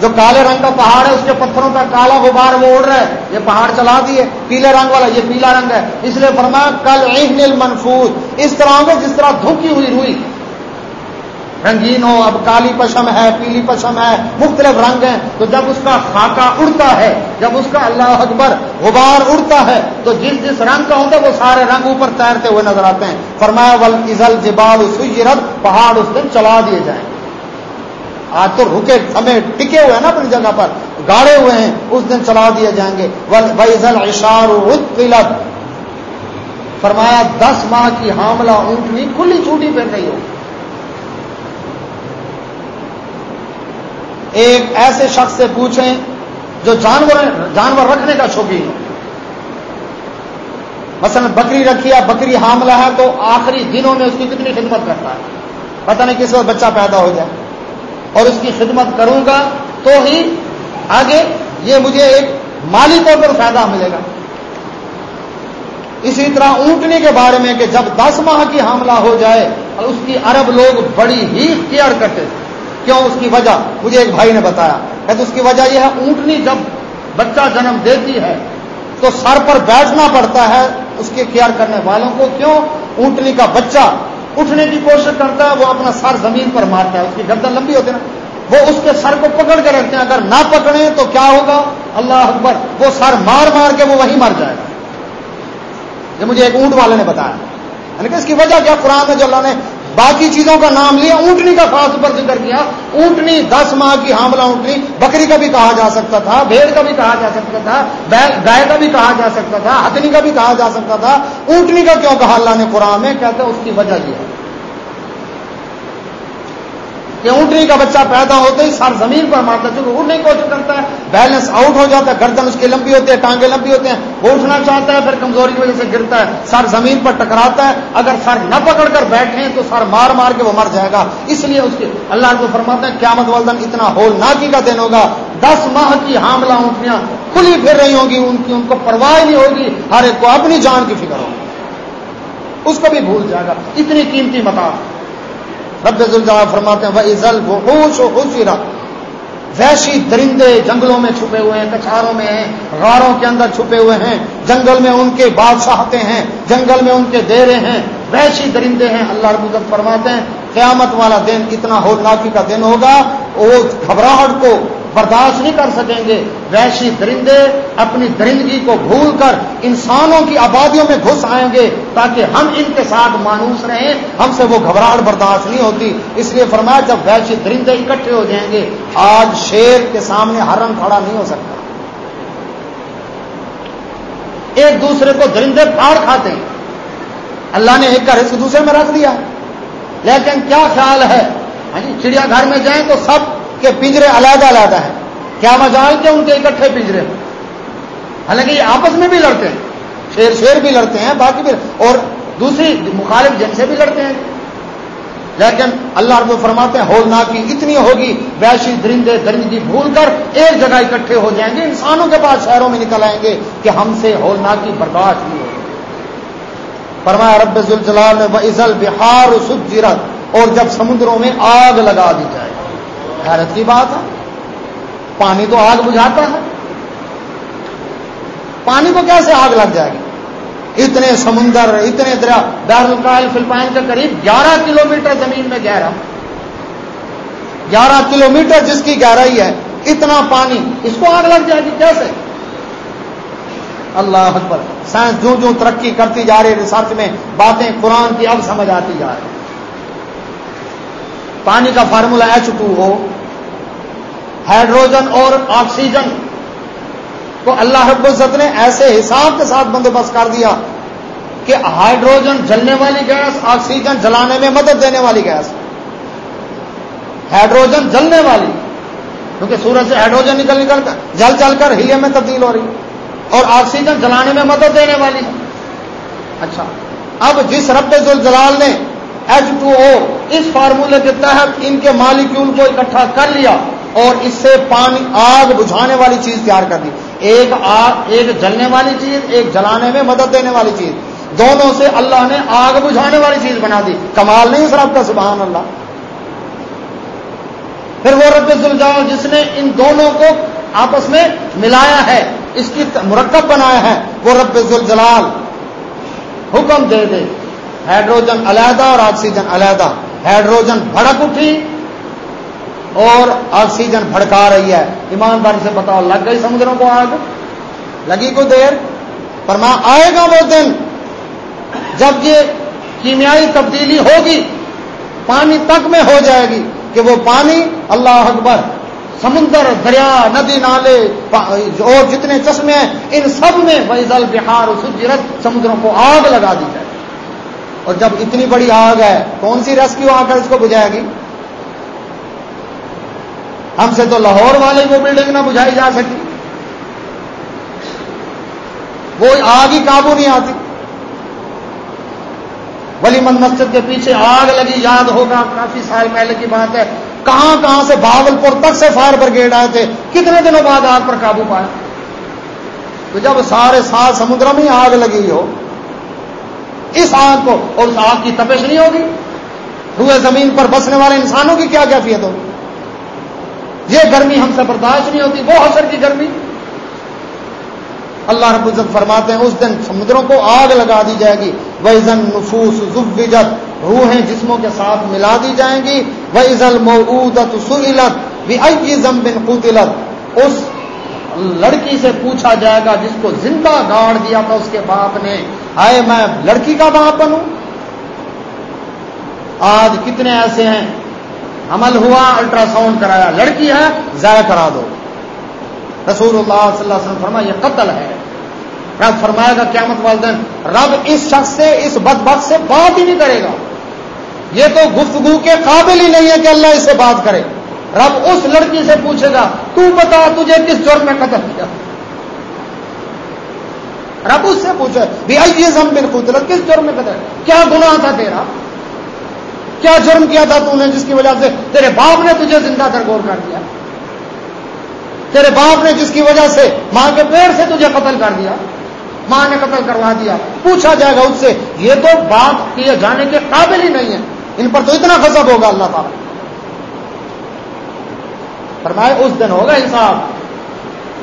جو کالے رنگ کا پہاڑ ہے، اس کے پتھروں کا کالا غبار وہ اڑ رہا ہے۔ یہ پہاڑ چلا دیے، پیلے رنگ والا، یہ پیلا رنگ ہے۔ اس لیے فرمایا، کل ایک منفوظ اس طرح ہوں گے جس طرح دھوکی ہوئی روئی رنگین ہو اب کالی پشم ہے، پیلی پشم ہے، مختلف رنگ ہیں۔ تو جب اس کا خاکہ اڑتا ہے، جب اس کا اللہ اکبر غبار اڑتا ہے، تو جس جس رنگ کا ہوتا ہے، وہ سارے رنگ اوپر تیرتے ہوئے نظر آتے ہیں۔ فرمایا ول ازل جبال سیرت پہاڑ اس دن چلا دیے جائیں۔ آج تو رکے، ہمیں ٹکے ہوئے ہیں نا اپنی جگہ پر۔ گاڑے ہوئے ہیں، اس دن چلا دیے جائیں گے۔ ویزل اشار فرمایا، دس ماہ کی حاملہ اونٹنی کھلی چھوٹی پہ رہی ہو۔ ایک ایسے شخص سے پوچھیں جو جانور جانور رکھنے کا شوقین مثلا بکری رکھی ہے بکری حاملہ ہے تو آخری دنوں میں اس کی کتنی خدمت کرتا ہے؟ پتہ نہیں کس وقت بچہ پیدا ہو جائے۔ اور اس کی خدمت کروں گا تو ہی آگے یہ مجھے ایک مالی طور پر فائدہ ملے گا۔ اسی طرح اونٹنے کے بارے میں کہ جب دس ماہ کی حاملہ ہو جائے اور اس کی عرب لوگ بڑی ہی کیئر کرتے تھے، کیوں؟ اس کی وجہ مجھے ایک بھائی نے بتایا۔ کہ اس کی وجہ یہ ہے، اونٹنی جب بچہ جنم دیتی ہے تو سر پر بیٹھنا پڑتا ہے اس کے کیئر کرنے والوں کو، کیوں؟ اونٹنی کا بچہ اٹھنے کی کوشش کرتا ہے، وہ اپنا سر زمین پر مارتا ہے، اس کی گردن لمبی ہوتی ہے نا۔ وہ اس کے سر کو پکڑ کے رکھتے ہیں۔ اگر نہ پکڑے تو کیا ہوگا؟ اللہ اکبر۔ وہ سر مار مار کے وہ وہیں مر جائے گا۔ یہ مجھے ایک اونٹ والے نے بتایا۔ یعنی کہ اس کی وجہ کیا؟ قرآن میں جو اللہ نے باقی چیزوں کا نام لیا، اونٹنی کا خاص پر ذکر کیا۔ اونٹنی، دس ماہ کی حاملہ اونٹنی، بکری کا بھی کہا جا سکتا تھا، بھیڑ کا بھی کہا جا سکتا تھا گائے کا بھی کہا جا سکتا تھا ہتنی کا بھی کہا جا سکتا تھا۔ اونٹنی کا کیوں کہا؟ اللہ نے قرآن میں کہتے اس کی وجہ یہ ہے۔ کہ اونٹنی کا بچہ پیدا ہوتے ہی سر زمین پر مارتا چونکہ اٹھنے کی کوشش کرتا ہے، بیلنس آؤٹ ہو جاتا ہے، گردن اس کی لمبی ہوتی ہے ٹانگیں لمبی ہوتے ہیں، وہ اٹھنا چاہتا ہے، پھر کمزوری کی وجہ سے گرتا ہے، سر زمین پر ٹکراتا ہے، اگر سر نہ پکڑ کر بیٹھے تو سر مار مار کے وہ مر جائے گا۔ اس لیے اس کے اللہ کو فرماتا ہے قیامت والدن اتنا ہول ناکی کا دن ہوگا، دس ماہ کی حاملہ اونٹیاں کھلی پھر رہی ہوں گی، ان کی ان کو پرواہ نہیں ہوگی، ہر ایک کو اپنی جان کی فکر ہوگی۔ اس کو بھی بھول جائے گا، اتنی قیمتی متا رب الجلال فرماتے ہیں وہ عزل وہ ویشی درندے جنگلوں میں چھپے ہوئے ہیں کچھاروں میں ہیں، غاروں کے اندر چھپے ہوئے ہیں۔ جنگل میں ان کے بادشاہتے ہیں، جنگل میں ان کے دیرے ہیں۔ ویشی درندے ہیں، اللہ رب العزت فرماتے ہیں، قیامت والا دن اتنا ہولناکی کا دن ہوگا، وہ گھبراہٹ کو برداشت نہیں کر سکیں گے۔ ویشی درندے اپنی درندگی کو بھول کر انسانوں کی آبادیوں میں گھس آئیں گے تاکہ ہم ان کے ساتھ مانوس رہیں۔ ہم سے وہ گھبراہٹ برداشت نہیں ہوتی۔ اس لیے فرمایا، جب ویشی درندے اکٹھے ہو جائیں گے، آج شیر کے سامنے ہرن کھڑا نہیں ہو سکتا۔ ایک دوسرے کو درندے پاڑ کھاتے ہیں۔ اللہ نے ایک کا رزق دوسرے میں رکھ دیا۔ لیکن کیا خیال ہے؟ ہاں جی، چڑیا گھر میں جائیں تو سب کے پنجرے علیحدہ علیحدہ ہیں۔ کیا مجال کے ان کے اکٹھے پنجرے حالانکہ یہ آپس میں بھی لڑتے ہیں، شیر شیر بھی لڑتے ہیں، باقی بھی۔ اور دوسری مخالف جن سے بھی لڑتے ہیں۔ لیکن اللہ رب فرماتے ہیں ہولنا کی اتنی ہوگی ویشی درندے درندگی بھول کر ایک جگہ اکٹھے ہو جائیں گے، انسانوں کے پاس شہروں میں نکل آئیں گے کہ ہم سے ہولنا کی برداشت نہیں ہوگی۔ فرمایا، رب ذوالجلال نے عزل بہار سجرت۔ اور جب سمندروں میں آگ لگا دی جائے۔ حیرت کی بات ہے۔ پانی تو آگ بجھاتا ہے۔ پانی کو کیسے آگ لگ جائے گی؟ اتنے سمندر، اتنے دریا۔ بحر القائل فلپائن کے قریب گیارہ کلومیٹر زمین میں گہرا۔ گیارہ کلومیٹر جس کی گہرائی ہے، اتنا پانی۔ اس کو آگ لگ جائے گی کیسے؟ اللہ اکبر۔ سائنس جو جو ترقی کرتی جا رہی ریسرچ میں باتیں قرآن کی اب سمجھ آتی جا رہی پانی کا formula H two O, hydrogen اور آکسیجن کو اللہ رب العزت نے ایسے حساب کے ساتھ بندوبست کر دیا کہ ہائیڈروجن جلنے والی گیس، آکسیجن جلانے میں مدد دینے والی گیس، ہائیڈروجن جلنے والی، کیونکہ سورج سے ہائیڈروجن نکل نکل کر، جل جل کر ہیلیم میں تبدیل ہو رہی اور آکسیجن جلانے میں مدد دینے والی اچھا اب جس رب جلال نے ایچ ٹو او اس فارمولے کے تحت ان کے مالیکیول کو اکٹھا کر لیا اور اس سے پانی آگ بجھانے والی چیز تیار کر دی۔ ایک آگ، ایک جلنے والی چیز، ایک جلانے میں مدد دینے والی چیز۔ دونوں سے اللہ نے آگ بجھانے والی چیز بنا دی۔ کمال نہیں سر آپ کا، سبحان اللہ۔ پھر وہ رب الجال جس نے ان دونوں کو آپس میں ملایا ہے، اس کی مرکب بنایا ہے، وہ رب الجلال حکم دے دے۔ ہائیڈروجن علیحدہ اور آکسیجن علیحدہ۔ ہائیڈروجن بھڑک اٹھی اور آکسیجن بھڑکا رہی ہے۔ ایمانداری سے بتاؤ، لگ گئی سمندروں کو آگ؟ لگی کو دیر؟ پر ماں آئے گا وہ دن جب یہ کیمیائی تبدیلی ہوگی، پانی تک میں ہو جائے گی کہ وہ پانی، اللہ اکبر، سمندر، دریا، ندی، نالے اور جتنے چشمے ہیں، ان سب میں ویزل بہار سجرت سمندروں کو آگ لگا دی جائے۔ اور جب اتنی بڑی آگ ہے، کون سی ریسکیو آ کر اس کو بجھائے گی؟ ہم سے تو لاہور والے وہ بلڈنگ نہ بجھائی جا سکی۔ وہ آگ ہی قابو نہیں آتی۔ ولی مند مسجد کے پیچھے آگ لگی، یاد ہوگا، کافی سال پہلے کی بات ہے۔ کہاں کہاں سے بھاول پور تک سے فائر بریگیڈ آئے تھے، کتنے دنوں بعد آگ پر قابو پایا تو جب سارے سات سمندر میں آگ لگی ہو اس آگ کو اور اس آگ کی تپش نہیں ہوگی؟ ہوئے زمین پر بسنے والے انسانوں کی کیا کیفیت ہوگی؟ یہ گرمی ہم سے برداشت نہیں ہوتی، وہ حسر کی گرمی۔ اللہ رب العزت فرماتے ہیں، اس دن سمندروں کو آگ لگا دی جائے گی۔ ویزن نفوس زوجت، روحیں جسموں کے ساتھ ملا دی جائیں گی۔ ویزل مودت سلت بھی زمبن قوتلت اس لڑکی سے پوچھا جائے گا جس کو زندہ گاڑ دیا تھا، اس کے باپ نے۔ آئے میں لڑکی کا باپ بنوں۔ آج کتنے ایسے ہیں۔ عمل ہوا الٹرا ساؤنڈ کرایا۔ لڑکی ہے، ضائع کرا دو۔ رسول اللہ صلی اللہ علیہ وسلم فرما یہ قتل ہے۔ رب فرمائے گا، قیامت والدین رب اس شخص سے، اس بد بخت سے بات ہی نہیں کرے گا۔ یہ تو گفتگو کے قابل ہی نہیں ہے کہ اللہ اس سے بات کرے۔ رب اس لڑکی سے پوچھے گا، تو بتا تجھے کس جرم میں قتل کیا۔ رب اس سے پوچھے بھی آئیے زم بن قدرت کس جرم میں قتل کیا گناہ تھا تیرا؟ کیا جرم کیا تھا تو نے جس کی وجہ سے تیرے باپ نے تجھے زندہ درگور کر دیا؟ تیرے باپ نے جس کی وجہ سے ماں کے پیڑ سے تجھے قتل کر دیا؟ ماں نے قتل کروا دیا۔ پوچھا جائے گا اس سے، یہ تو بات کیے جانے کے قابل ہی نہیں ہے۔ ان پر تو اتنا غضب ہوگا اللہ تعالیٰ۔ فرمائے اس دن ہوگا حساب۔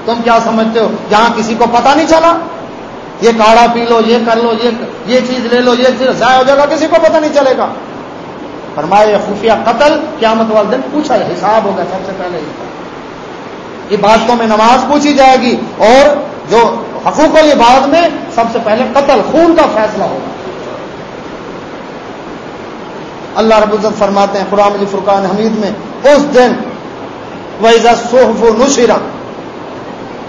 تم کیا سمجھتے ہو؟ جہاں کسی کو پتا نہیں چلا۔ یہ کاڑا پی لو، یہ کر لو، یہ یہ چیز لے لو، یہ چیز ضائع ہو جائے گا، کسی کو پتا نہیں چلے گا۔ فرمائے خفیہ قتل قیامت والے دن پوچھا حساب ہوگا سب سے پہلے یہ۔ عبادتوں میں نماز پوچھی جائے گی اور جو حقوق العباد میں سب سے پہلے قتل، خون کا فیصلہ ہوگا۔ اللہ رب العزت فرماتے ہیں، قرآن مجید فرقان حمید میں، اس دن ویزا صحف و نشرا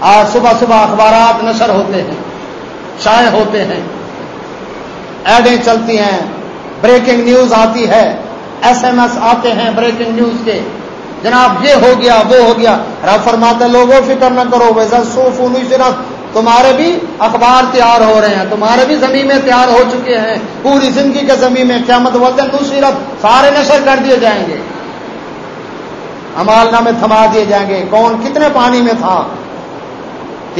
آج صبح صبح اخبارات نشر ہوتے ہیں۔ شائع ہوتے ہیں۔ ایڈیں چلتی ہیں۔ بریکنگ نیوز آتی ہے۔ ایس ایم ایس آتے ہیں بریکنگ نیوز کے۔ جناب، یہ ہو گیا، وہ ہو گیا۔ رب فرماتے لوگوں، فکر نہ کرو ویسا سوف نشرت تمہارے بھی اخبار تیار ہو رہے ہیں۔ تمہارے بھی زمین میں تیار ہو چکے ہیں۔ پوری زندگی کے زمین میں قیامت وطن دوسری رب سارے نشر کر دیے جائیں گے۔ امال نامے تھما دیے جائیں گے۔ کون کتنے پانی میں تھا؟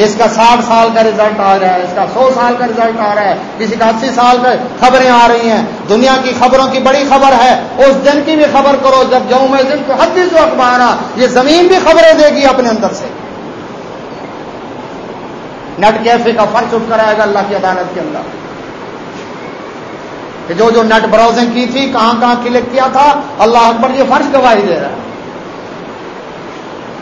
اس کا ساٹھ سال کا رزلٹ آ رہا ہے، اس کا سو سال کا رزلٹ آ رہا ہے کسی کا اسی سال کا خبریں آ رہی ہیں۔ دنیا کی خبروں کی بڑی خبر ہے، اس دن کی بھی خبر کرو، جب جاؤں میں دن کو حدیث و اخبار یہ زمین بھی خبریں دے گی اپنے اندر سے۔ نیٹ کیفے کا فرش اٹھ کر آئے گا اللہ کی عدالت کے اندر۔ کہ جو جو نیٹ براؤزنگ کی تھی، کہاں کہاں کلک کیا تھا، اللہ اکبر یہ فرش گواہی دے رہا ہے۔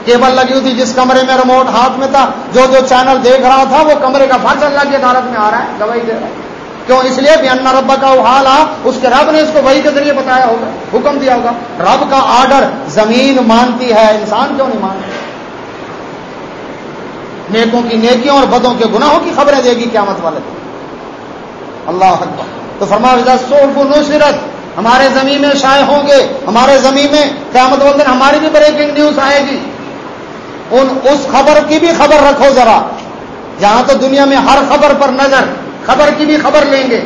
کیبل لگی ہوئی تھی جس کمرے میں ریموٹ ہاتھ میں تھا، جو جو چینل دیکھ رہا تھا، وہ کمرے کا فرش اللہ کی عدالت میں آ رہا ہے، گواہی دے رہا ہے۔ کیوں؟ اس لیے بھی انا ربا کا وہ حال آ، اس کے رب نے اس کو وہی کے ذریعے بتایا ہوگا، حکم دیا ہوگا۔ رب کا آرڈر زمین مانتی ہے، انسان کیوں نہیں مانتی نیکوں کی نیکیوں اور بدوں کے گناہوں کی خبریں دے گی قیامت والے اللہ اکبر۔ تو فرما سو نصرت ہمارے زمین میں شائع ہوں گے، ہمارے زمین میں قیامت والے ہماری بھی بریکنگ نیوز آئے گی۔ ان اس خبر کی بھی خبر رکھو ذرا۔ جہاں تو دنیا میں ہر خبر پر نظر، خبر کی بھی خبر لیں گے۔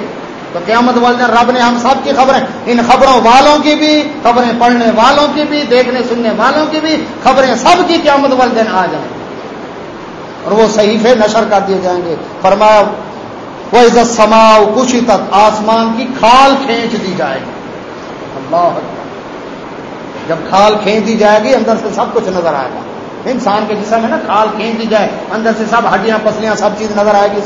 تو قیامت والے رب نے ہم سب کی خبریں، ان خبروں والوں کی بھی، خبریں پڑھنے والوں کی بھی، دیکھنے سننے والوں کی بھی، خبریں سب کی قیامت والے دن آ جائیں۔ اور وہ صحیفے نشر کر دیے جائیں گے۔ فرمایا وہ عزت سماؤ کشی تک آسمان کی کھال کھینچ دی جائے گی۔ اللہ جب کھال کھینچ دی جائے گی، اندر سے سب کچھ نظر آئے گا۔ انسان کے جسم ہے نا کھال کھینچ دی جائے، اندر سے سب ہڈیاں، پسلیاں، سب چیز نظر آئے گی۔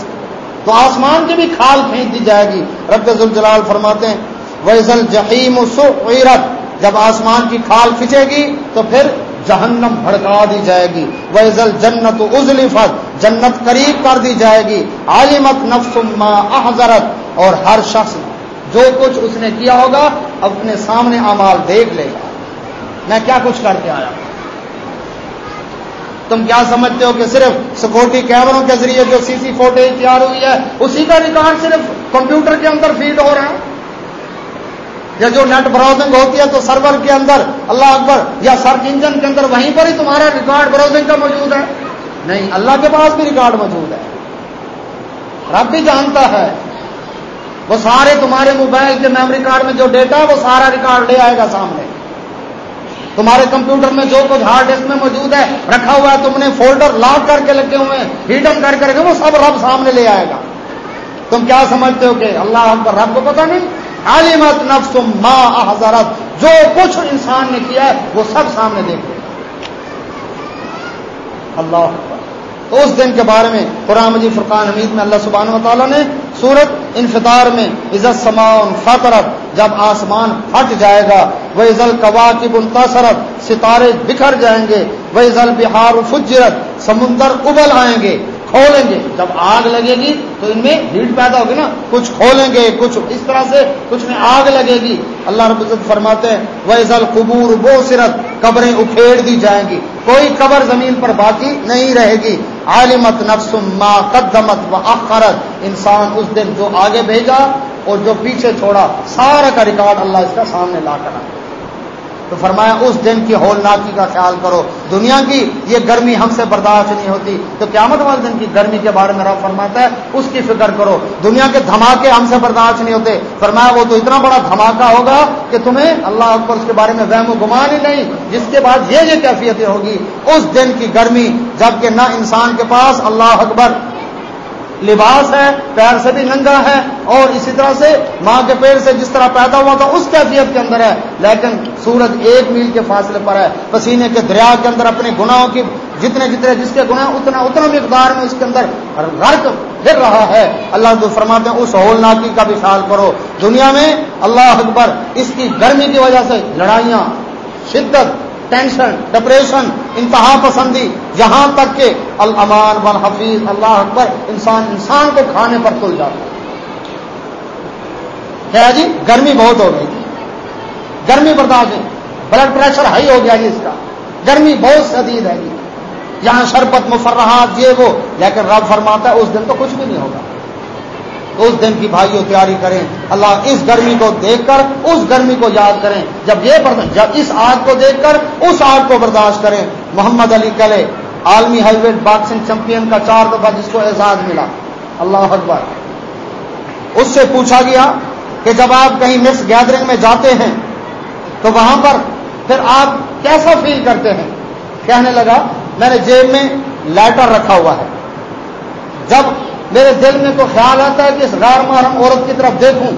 تو آسمان کی بھی کھال پھینک دی جائے گی۔ رب الجلال فرماتے ہیں ویزل جہیم سیرت جب آسمان کی کھال کھینچے گی، تو پھر جہنم بھڑکا دی جائے گی۔ ویزل جنت ازلفت جنت قریب کر دی جائے گی۔ عالمت نفس ما احضرت اور ہر شخص جو کچھ اس نے کیا ہوگا، اپنے سامنے امال دیکھ لے گا۔ میں کیا کچھ کر کے آیا تم کیا سمجھتے ہو کہ صرف سیکورٹی کیمروں کے ذریعے جو سی سی فوٹیج تیار ہوئی ہے، اسی کا ریکارڈ صرف کمپیوٹر کے اندر فیڈ ہو رہا ہے؟ یا جو نیٹ براؤزنگ ہوتی ہے تو سرور کے اندر اللہ اکبر یا سرچ انجن کے اندر وہیں پر ہی تمہارا ریکارڈ براؤزنگ کا موجود ہے؟ نہیں، اللہ کے پاس بھی ریکارڈ موجود ہے۔ رب بھی جانتا ہے۔ وہ سارے تمہارے موبائل کے میموری کارڈ میں جو ڈیٹا ہے، وہ سارا ریکارڈ لے آئے گا سامنے۔ تمہارے کمپیوٹر میں جو کچھ ہارڈ ڈسک میں موجود ہے، رکھا ہوا ہے، تم نے فولڈر لاک کر کے لگے ہوئے ہیں ہیڈن کر کے رکھے وہ سب رب سامنے لے آئے گا۔ تم کیا سمجھتے ہو کہ اللہ اکبر رب کو پتا نہیں؟ عالمت نفس ما حضرت جو کچھ انسان نے کیا ہے، وہ سب سامنے دیکھ لے اللہ تو اس دن کے بارے میں قرآن مجید فرقان حمید میں اللہ سبحانہ و تعالیٰ نے سورت انفطار میں عزت سمان فطرت جب آسمان پھٹ جائے گا وہ عزل قوا کی بنتاثرت ستارے بکھر جائیں گے وہ عزل بہار فجرت، سمندر ابل آئیں گے۔ کھولیں گے۔ جب آگ لگے گی تو ان میں ہیٹ پیدا ہوگی نا۔ کچھ کھولیں گے، کچھ اس طرح سے کچھ میں آگ لگے گی۔ اللہ رب العزت فرماتے ہیں وہ عزل قبور بو سرت قبریں اکھیڑ دی جائیں گی۔ کوئی قبر زمین پر باقی نہیں رہے گی۔ عالمت نفس ما قدمت و اخرت انسان اس دن جو آگے بھیجا اور جو پیچھے چھوڑا، سارا کا ریکارڈ اللہ اس کا سامنے لا کر تو فرمایا اس دن کی ہولناکی کا خیال کرو۔ دنیا کی یہ گرمی ہم سے برداشت نہیں ہوتی۔ تو قیامت والے دن کی گرمی کے بارے میں رب فرماتا ہے، اس کی فکر کرو۔ دنیا کے دھماکے ہم سے برداشت نہیں ہوتے۔ فرمایا وہ تو اتنا بڑا دھماکہ ہوگا کہ تمہیں اللہ اکبر اس کے بارے میں وہم و گمان ہی نہیں، جس کے بعد یہ یہ کیفیتیں ہوگی۔ اس دن کی گرمی جبکہ نہ انسان کے پاس اللہ اکبر لباس ہے، پیر سے بھی ننگا ہے اور اسی طرح سے ماں کے پیر سے جس طرح پیدا ہوا تھا، اس کیفیت کے اندر ہے۔ لیکن سورج ایک میل کے فاصلے پر ہے۔ پسینے کے دریا کے اندر اپنے گناہوں کی، جتنے جتنے جس کے گناہ، اتنا اتنا مقدار میں اس کے اندر غرق پھر رہا ہے۔ اللہ تو فرماتے ہیں، اس ہولناکی کا بھی خیال کرو۔ دنیا میں اللہ اکبر، اس کی گرمی کی وجہ سے لڑائیاں، شدت ٹینشن، ڈپریشن، انتہا پسندی، یہاں تک کہ الامان بن حفیظ اللہ اکبر، انسان انسان کو کھانے پر تل جاتا ہے۔ جی گرمی بہت ہو گئی۔ گرمی برداشت بلڈ پریشر ہائی ہو گیا جی اس کا۔ گرمی بہت شدید ہے جی۔ یہاں شربت مفرحات، یہ وہ، لیکن رب فرماتا ہے، اس دن تو کچھ بھی نہیں ہوگا۔ اس دن کی بھائیوں تیاری کریں۔ اللہ اس گرمی کو دیکھ کر، اس گرمی کو یاد کریں۔ جب یہ جب اس آگ کو دیکھ کر، اس آگ کو برداشت کریں۔ محمد علی کلے، عالمی ہائی ویٹ باکسنگ چیمپئن کا چار دفعہ جس کو اعزاز ملا۔ اللہ اکبر۔ اس سے پوچھا گیا کہ جب آپ کہیں مس گیدرنگ میں جاتے ہیں، تو وہاں پر پھر آپ کیسا فیل کرتے ہیں؟ کہنے لگا، میں نے جیب میں لائٹر رکھا ہوا ہے۔ جب میرے دل میں کوئی خیال آتا ہے کہ اس غیر محرم عورت کی طرف دیکھوں؟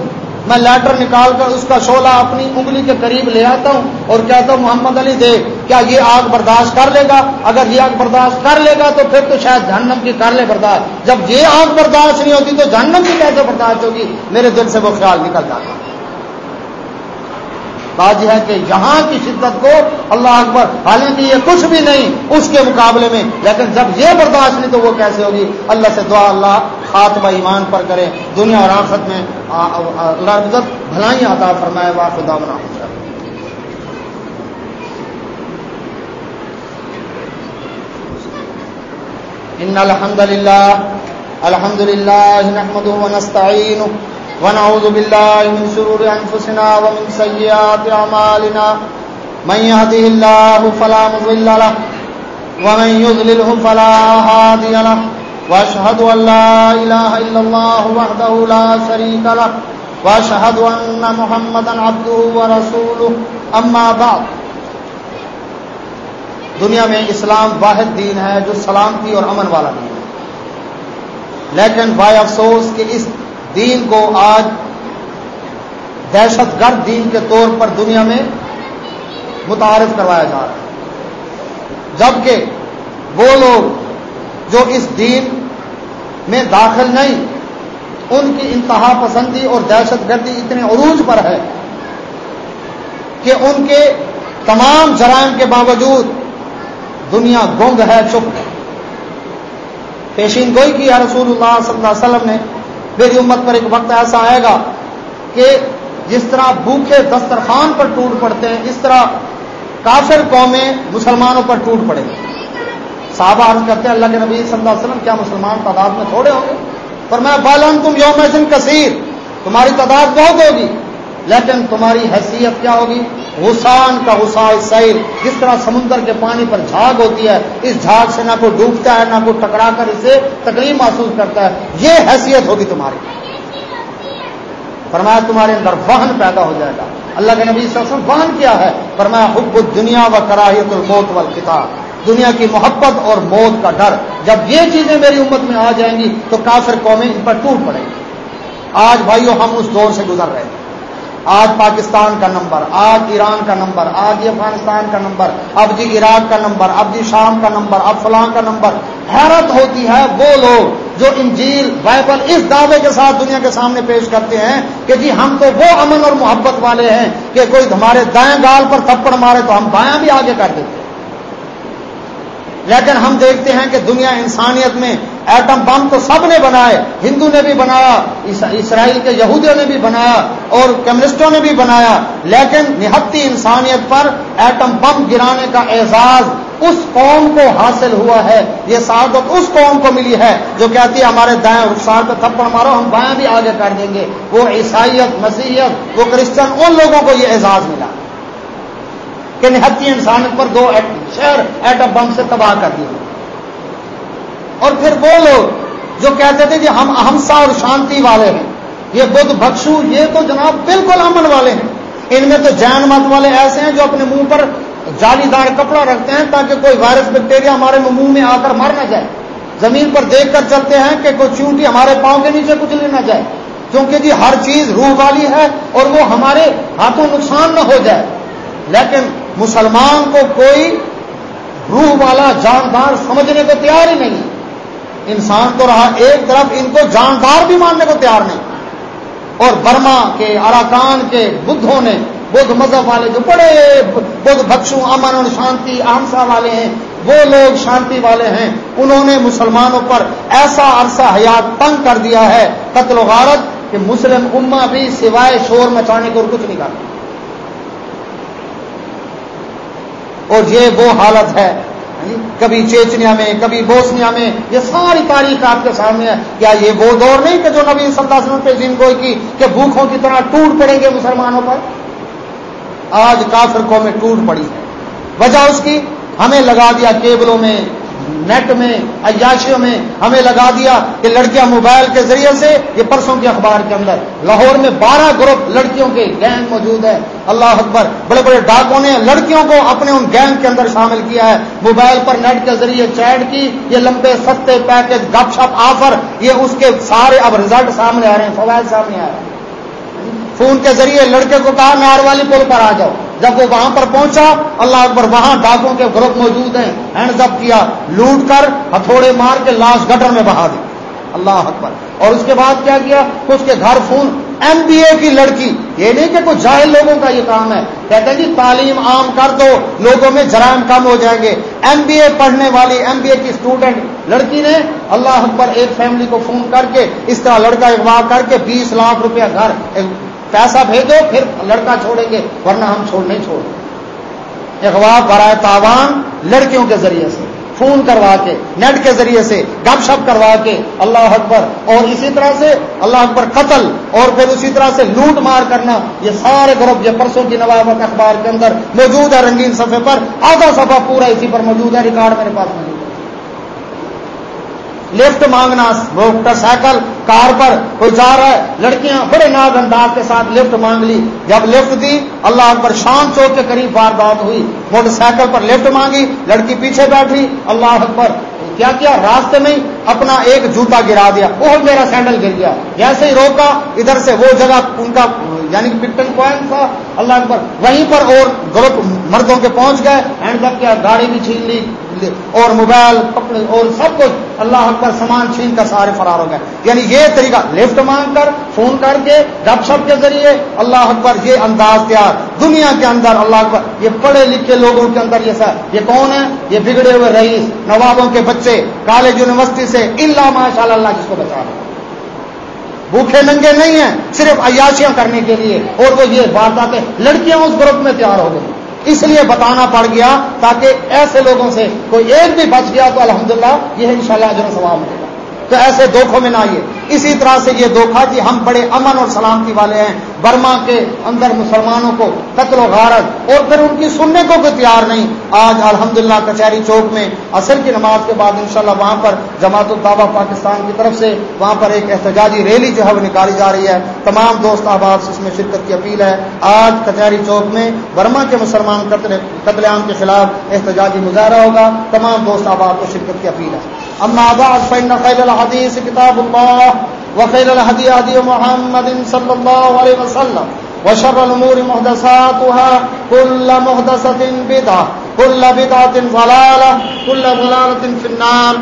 میں لیٹر نکال کر اس کا شولہ اپنی انگلی کے قریب لے آتا ہوں اور کہتا ہوں، محمد علی، دیکھ، کیا یہ آگ برداشت کر لے گا؟ اگر یہ آگ برداشت کر لے گا تو پھر تو شاید جہنم کی کر لے برداشت۔ جب یہ آگ برداشت نہیں ہوتی تو جہنم کی کیسے برداشت ہوگی؟ میرے دل سے وہ خیال نکل جاتا بات ہے کہ یہاں کی شدت کو اللہ اکبر حالانکہ یہ کچھ بھی نہیں اس کے مقابلے میں، لیکن جب یہ برداشت نہیں تو وہ کیسے ہوگی؟ اللہ سے دعا، اللہ خاتمہ ایمان پر کرے، دنیا اور آخت میں اللہ عزت بھلائی عطا فرمائے وا خدا بنا ان الحمد للہ الحمد للہ نحمد ونستعینه ونعوذ بالله من شرور أنفسنا ومن سيئات أعمالنا. من يهده الله فلا مضل له، ومن يضلله فلا هادي له. وأشهد أن لا إله إلا الله وحده لا شريك له واشهد ان محمدا عبده ورسوله. اما بعد، دنیا میں اسلام واحد دین ہے جو سلامتی اور امن والا دین ہے۔ لیکن بھائی افسوس کہ اس دین کو آج دہشت گرد دین کے طور پر دنیا میں متعارف کروایا جا رہا ہے۔ جبکہ وہ لوگ جو اس دین میں داخل نہیں، ان کی انتہا پسندی اور دہشت گردی اتنے عروج پر ہے کہ ان کے تمام جرائم کے باوجود دنیا گنگ ہے، چپ ہے۔ پیشین گوئی کی رسول اللہ صلی اللہ علیہ وسلم نے میری امت پر ایک وقت ایسا آئے گا کہ جس طرح بھوکے دسترخوان پر ٹوٹ پڑتے ہیں، اس طرح کافر قومیں مسلمانوں پر ٹوٹ پڑے گی صحابہ عرض کرتے ہیں، اللہ کے نبی صلی اللہ علیہ وسلم، کیا مسلمان تعداد میں تھوڑے ہوں گے؟ پر میں بالان تم یوم کثیر تمہاری تعداد بہت ہوگی۔ لیکن تمہاری حیثیت کیا ہوگی؟ غسان کا غسا سیل، جس طرح سمندر کے پانی پر جھاگ ہوتی ہے، اس جھاگ سے نہ کوئی ڈوبتا ہے، نہ کوئی ٹکرا کر اسے تکلیف محسوس کرتا ہے۔ یہ حیثیت ہوگی تمہاری۔ فرمایا تمہارے اندر وہن پیدا ہو جائے گا۔ اللہ کے نبی صلی اللہ علیہ وسلم وہن کیا ہے؟ فرمایا حب دنیا و کراہیت الموت والکتاب دنیا کی محبت اور موت کا ڈر۔ جب یہ چیزیں میری امت میں آ جائیں گی تو کافر قومیں ان پر ٹوٹ پڑیں گی۔ آج بھائیو، ہم اس دور سے گزر رہے ہیں۔ آج پاکستان کا نمبر، آج ایران کا نمبر، آج افغانستان کا نمبر، اب جی عراق کا نمبر، اب جی شام کا نمبر، اب فلاں کا نمبر، حیرت ہوتی ہے وہ لوگ جو انجیل، بائبل اس دعوے کے ساتھ دنیا کے سامنے پیش کرتے ہیں کہ جی ہم تو وہ امن اور محبت والے ہیں کہ کوئی ہمارے دائیں گال پر تھپڑ مارے تو ہم بایاں بھی آگے کر دیتے ہیں۔ لیکن ہم دیکھتے ہیں کہ دنیا انسانیت میں ایٹم بم تو سب نے بنائے، ہندو نے بھی بنایا اسرائیل کے یہودیوں نے بھی بنایا اور کمیونسٹوں نے بھی بنایا، لیکن نہتی انسانیت پر ایٹم بم گرانے کا اعزاز اس قوم کو حاصل ہوا ہے۔ یہ سعادت اس قوم کو ملی ہے جو کہتی ہے، ہمارے دائیں رخسار پہ تھپڑ مارو، ہم بائیں بھی آگے کر دیں گے۔ وہ عیسائیت، مسیحیت، وہ کرسچن، ان لوگوں کو یہ اعزاز ملا۔ کہ نہتی انسانیت پر دو شہر ایٹم بم سے تباہ کر دیے اور پھر وہ لوگ جو کہتے تھے کہ ہم اہمسا اور شانتی والے ہیں، یہ بدھ بخشو یہ تو جناب بالکل امن والے ہیں۔ ان میں تو جین مت والے ایسے ہیں جو اپنے منہ پر جالی دار کپڑا رکھتے ہیں تاکہ کوئی وائرس بیکٹیریا ہمارے منہ میں آ کر مر نہ جائے۔ زمین پر دیکھ کر چلتے ہیں کہ کوئی چونٹی ہمارے پاؤں کے نیچے کچھ لے نہ جائے۔ کیونکہ جی ہر چیز روح والی ہے اور وہ ہمارے ہاتھوں نقصان نہ ہو جائے۔ لیکن مسلمان کو کوئی روح والا جاندار سمجھنے کو تیار ہی نہیں۔ انسان تو رہا ایک طرف، ان کو جاندار بھی ماننے کو تیار نہیں۔ اور برما کے، اراکان کے بدھوں نے، بدھ مذہب والے جو بڑے بدھ بخشو امن اور شانتی اہمسا والے ہیں، وہ لوگ شانتی والے ہیں۔ انہوں نے مسلمانوں پر ایسا عرصہ حیات تنگ کر دیا ہے، قتل و غارت، کہ مسلم اما بھی سوائے شور مچانے کو اور کچھ نہیں کرتا۔ اور یہ وہ حالت ہے۔ ہاں جی؟ کبھی چیچنیا میں، کبھی بوسنیا میں، یہ ساری تاریخ آپ کے سامنے ہے۔ کیا یہ وہ دور نہیں کہ جو نبی صلی اللہ علیہ وسلم پہ جن کی کہ بھوکھوں کی طرح ٹوٹ پڑیں گے مسلمانوں پر؟ آج کافر میں ٹوٹ پڑی ہے۔ وجہ اس کی ہمیں لگا دیا کیبلوں میں نیٹ میں، عیاشیوں میں ہمیں لگا دیا کہ لڑکیاں موبائل کے ذریعے سے یہ پرسوں کے اخبار کے اندر لاہور میں بارہ گروپ لڑکیوں کے گینگ موجود ہے اللہ اکبر، بڑے بڑے ڈاکوں نے لڑکیوں کو اپنے ان گینگ کے اندر شامل کیا ہے۔ موبائل پر نیٹ کے ذریعے چیٹ کی، یہ لمبے سستے پیکج، گپ شپ، آفر، یہ اس کے سارے اب ریزلٹ سامنے آ رہے ہیں، فوائد سامنے آ رہے ہیں۔ فون کے ذریعے لڑکے کو کہا نار والی پل پر آ جاؤ جب وہ وہاں پر پہنچا، اللہ اکبر، وہاں ڈاکوں کے گروپ موجود ہیں، ہینڈ اپ کیا، لوٹ کر ہتھوڑے مار کے لاش گٹر میں بہا دی۔ اللہ اکبر۔ اور اس کے بعد کیا کیا؟ اس کے گھر فون۔ ایم بی اے کی لڑکی، یہ نہیں کہ کچھ جاہل لوگوں کا یہ کام ہے۔ کہتے ہیں جی تعلیم عام کر دو، لوگوں میں جرائم کم ہو جائیں گے۔ ایم بی اے پڑھنے والی، ایم بی اے کی اسٹوڈنٹ لڑکی نے اللہ اکبر ایک فیملی کو فون کر کے اس طرح لڑکا اغوا کر کے بیس لاکھ روپیہ گھر پیسہ بھیجو، پھر لڑکا چھوڑیں گے، ورنہ ہم چھوڑ نہیں چھوڑ۔ اغوا برائے تاوان لڑکیوں کے ذریعے سے، فون کروا کے، نیٹ کے ذریعے سے، گپ شپ کروا کے، اللہ اکبر۔ اور اسی طرح سے اللہ اکبر قتل، اور پھر اسی طرح سے لوٹ مار کرنا، یہ سارے گروپ یہ پرسوں کی نوابت اخبار کے اندر موجود ہے رنگین صفحے پر، آدھا صفحہ پورا اسی پر موجود ہے، ریکارڈ میرے پاس موجود ہے لفٹ مانگنا موٹر سائیکل، کار پر کوئی جا رہا ہے، لڑکیاں بڑے ناز انداز کے ساتھ لفٹ مانگ لی۔ جب لفٹ دی، اللہ اکبر شان چوک کے قریب واردات ہوئی۔ موٹر سائیکل پر لفٹ مانگی، لڑکی پیچھے بیٹھی۔ اللہ اکبر، کیا کیا؟ راستے میں اپنا ایک جوتا گرا دیا۔ وہ میرا سینڈل گر گیا۔ جیسے ہی روکا، ادھر سے وہ جگہ ان کا یعنی پٹن پوائنٹ تھا۔ اللہ اکبر، وہیں پر اور گروپ مردوں کے پہنچ گئے۔ ہینڈ تک کیا گاڑی بھی چھین لی۔ اور موبائل کپڑے اور سب کچھ۔ اللہ اکبر، سامان چھین کر سارے فرار ہو گئے۔ یعنی یہ طریقہ، لفٹ مانگ کر، فون کر کے گپ شپ کے ذریعے، اللہ اکبر، یہ انداز تیار۔ دنیا کے اندر اللہ اکبر، یہ پڑھے لکھے لوگوں کے اندر یہ سر۔ یہ کون ہے؟ یہ بگڑے ہوئے رئیس، نوابوں کے بچے، کالج، یونیورسٹی سے اللہ ماشاء اللہ جس کو بچا رہے بھوکھے ننگے نہیں ہیں، صرف عیاشیاں کرنے کے لیے۔ اور وہ یہ بات آتے لڑکیاں اس گروپ میں تیار ہو گئی۔ اس لیے بتانا پڑ گیا تاکہ ایسے لوگوں سے کوئی ایک بھی بچ گیا تو الحمدللہ یہ انشاءاللہ اللہ ثواب ملے گا تو ایسے دھوکھوں میں نہ آئیے۔ اسی طرح سے یہ دھوکھا کہ ہم بڑے امن اور سلامتی والے ہیں۔ برما کے اندر مسلمانوں کو قتل و غارت اور پھر ان کی سننے کو کوئی تیار نہیں۔ آج الحمدللہ کچہری چوک میں اصل کی نماز کے بعد انشاءاللہ وہاں پر جماعت الطابہ پاکستان کی طرف سے وہاں پر ایک احتجاجی ریلی جو ہے وہ نکالی جا رہی ہے۔ تمام دوست احباب سے اس میں شرکت کی اپیل ہے۔ آج کچہری چوک میں برما کے مسلمان قتل عام کے خلاف احتجاجی مظاہرہ ہوگا۔ تمام دوست احباب کو شرکت کی اپیل ہے۔ أما بعد، فإن خير الحديث كتاب الله، وخير الهدي هدي محمد صلى الله عليه وسلم، وشر الأمور محدثاتها، كل محدثة بدعة، كل بدعة ضلالة، كل ضلالة في النار.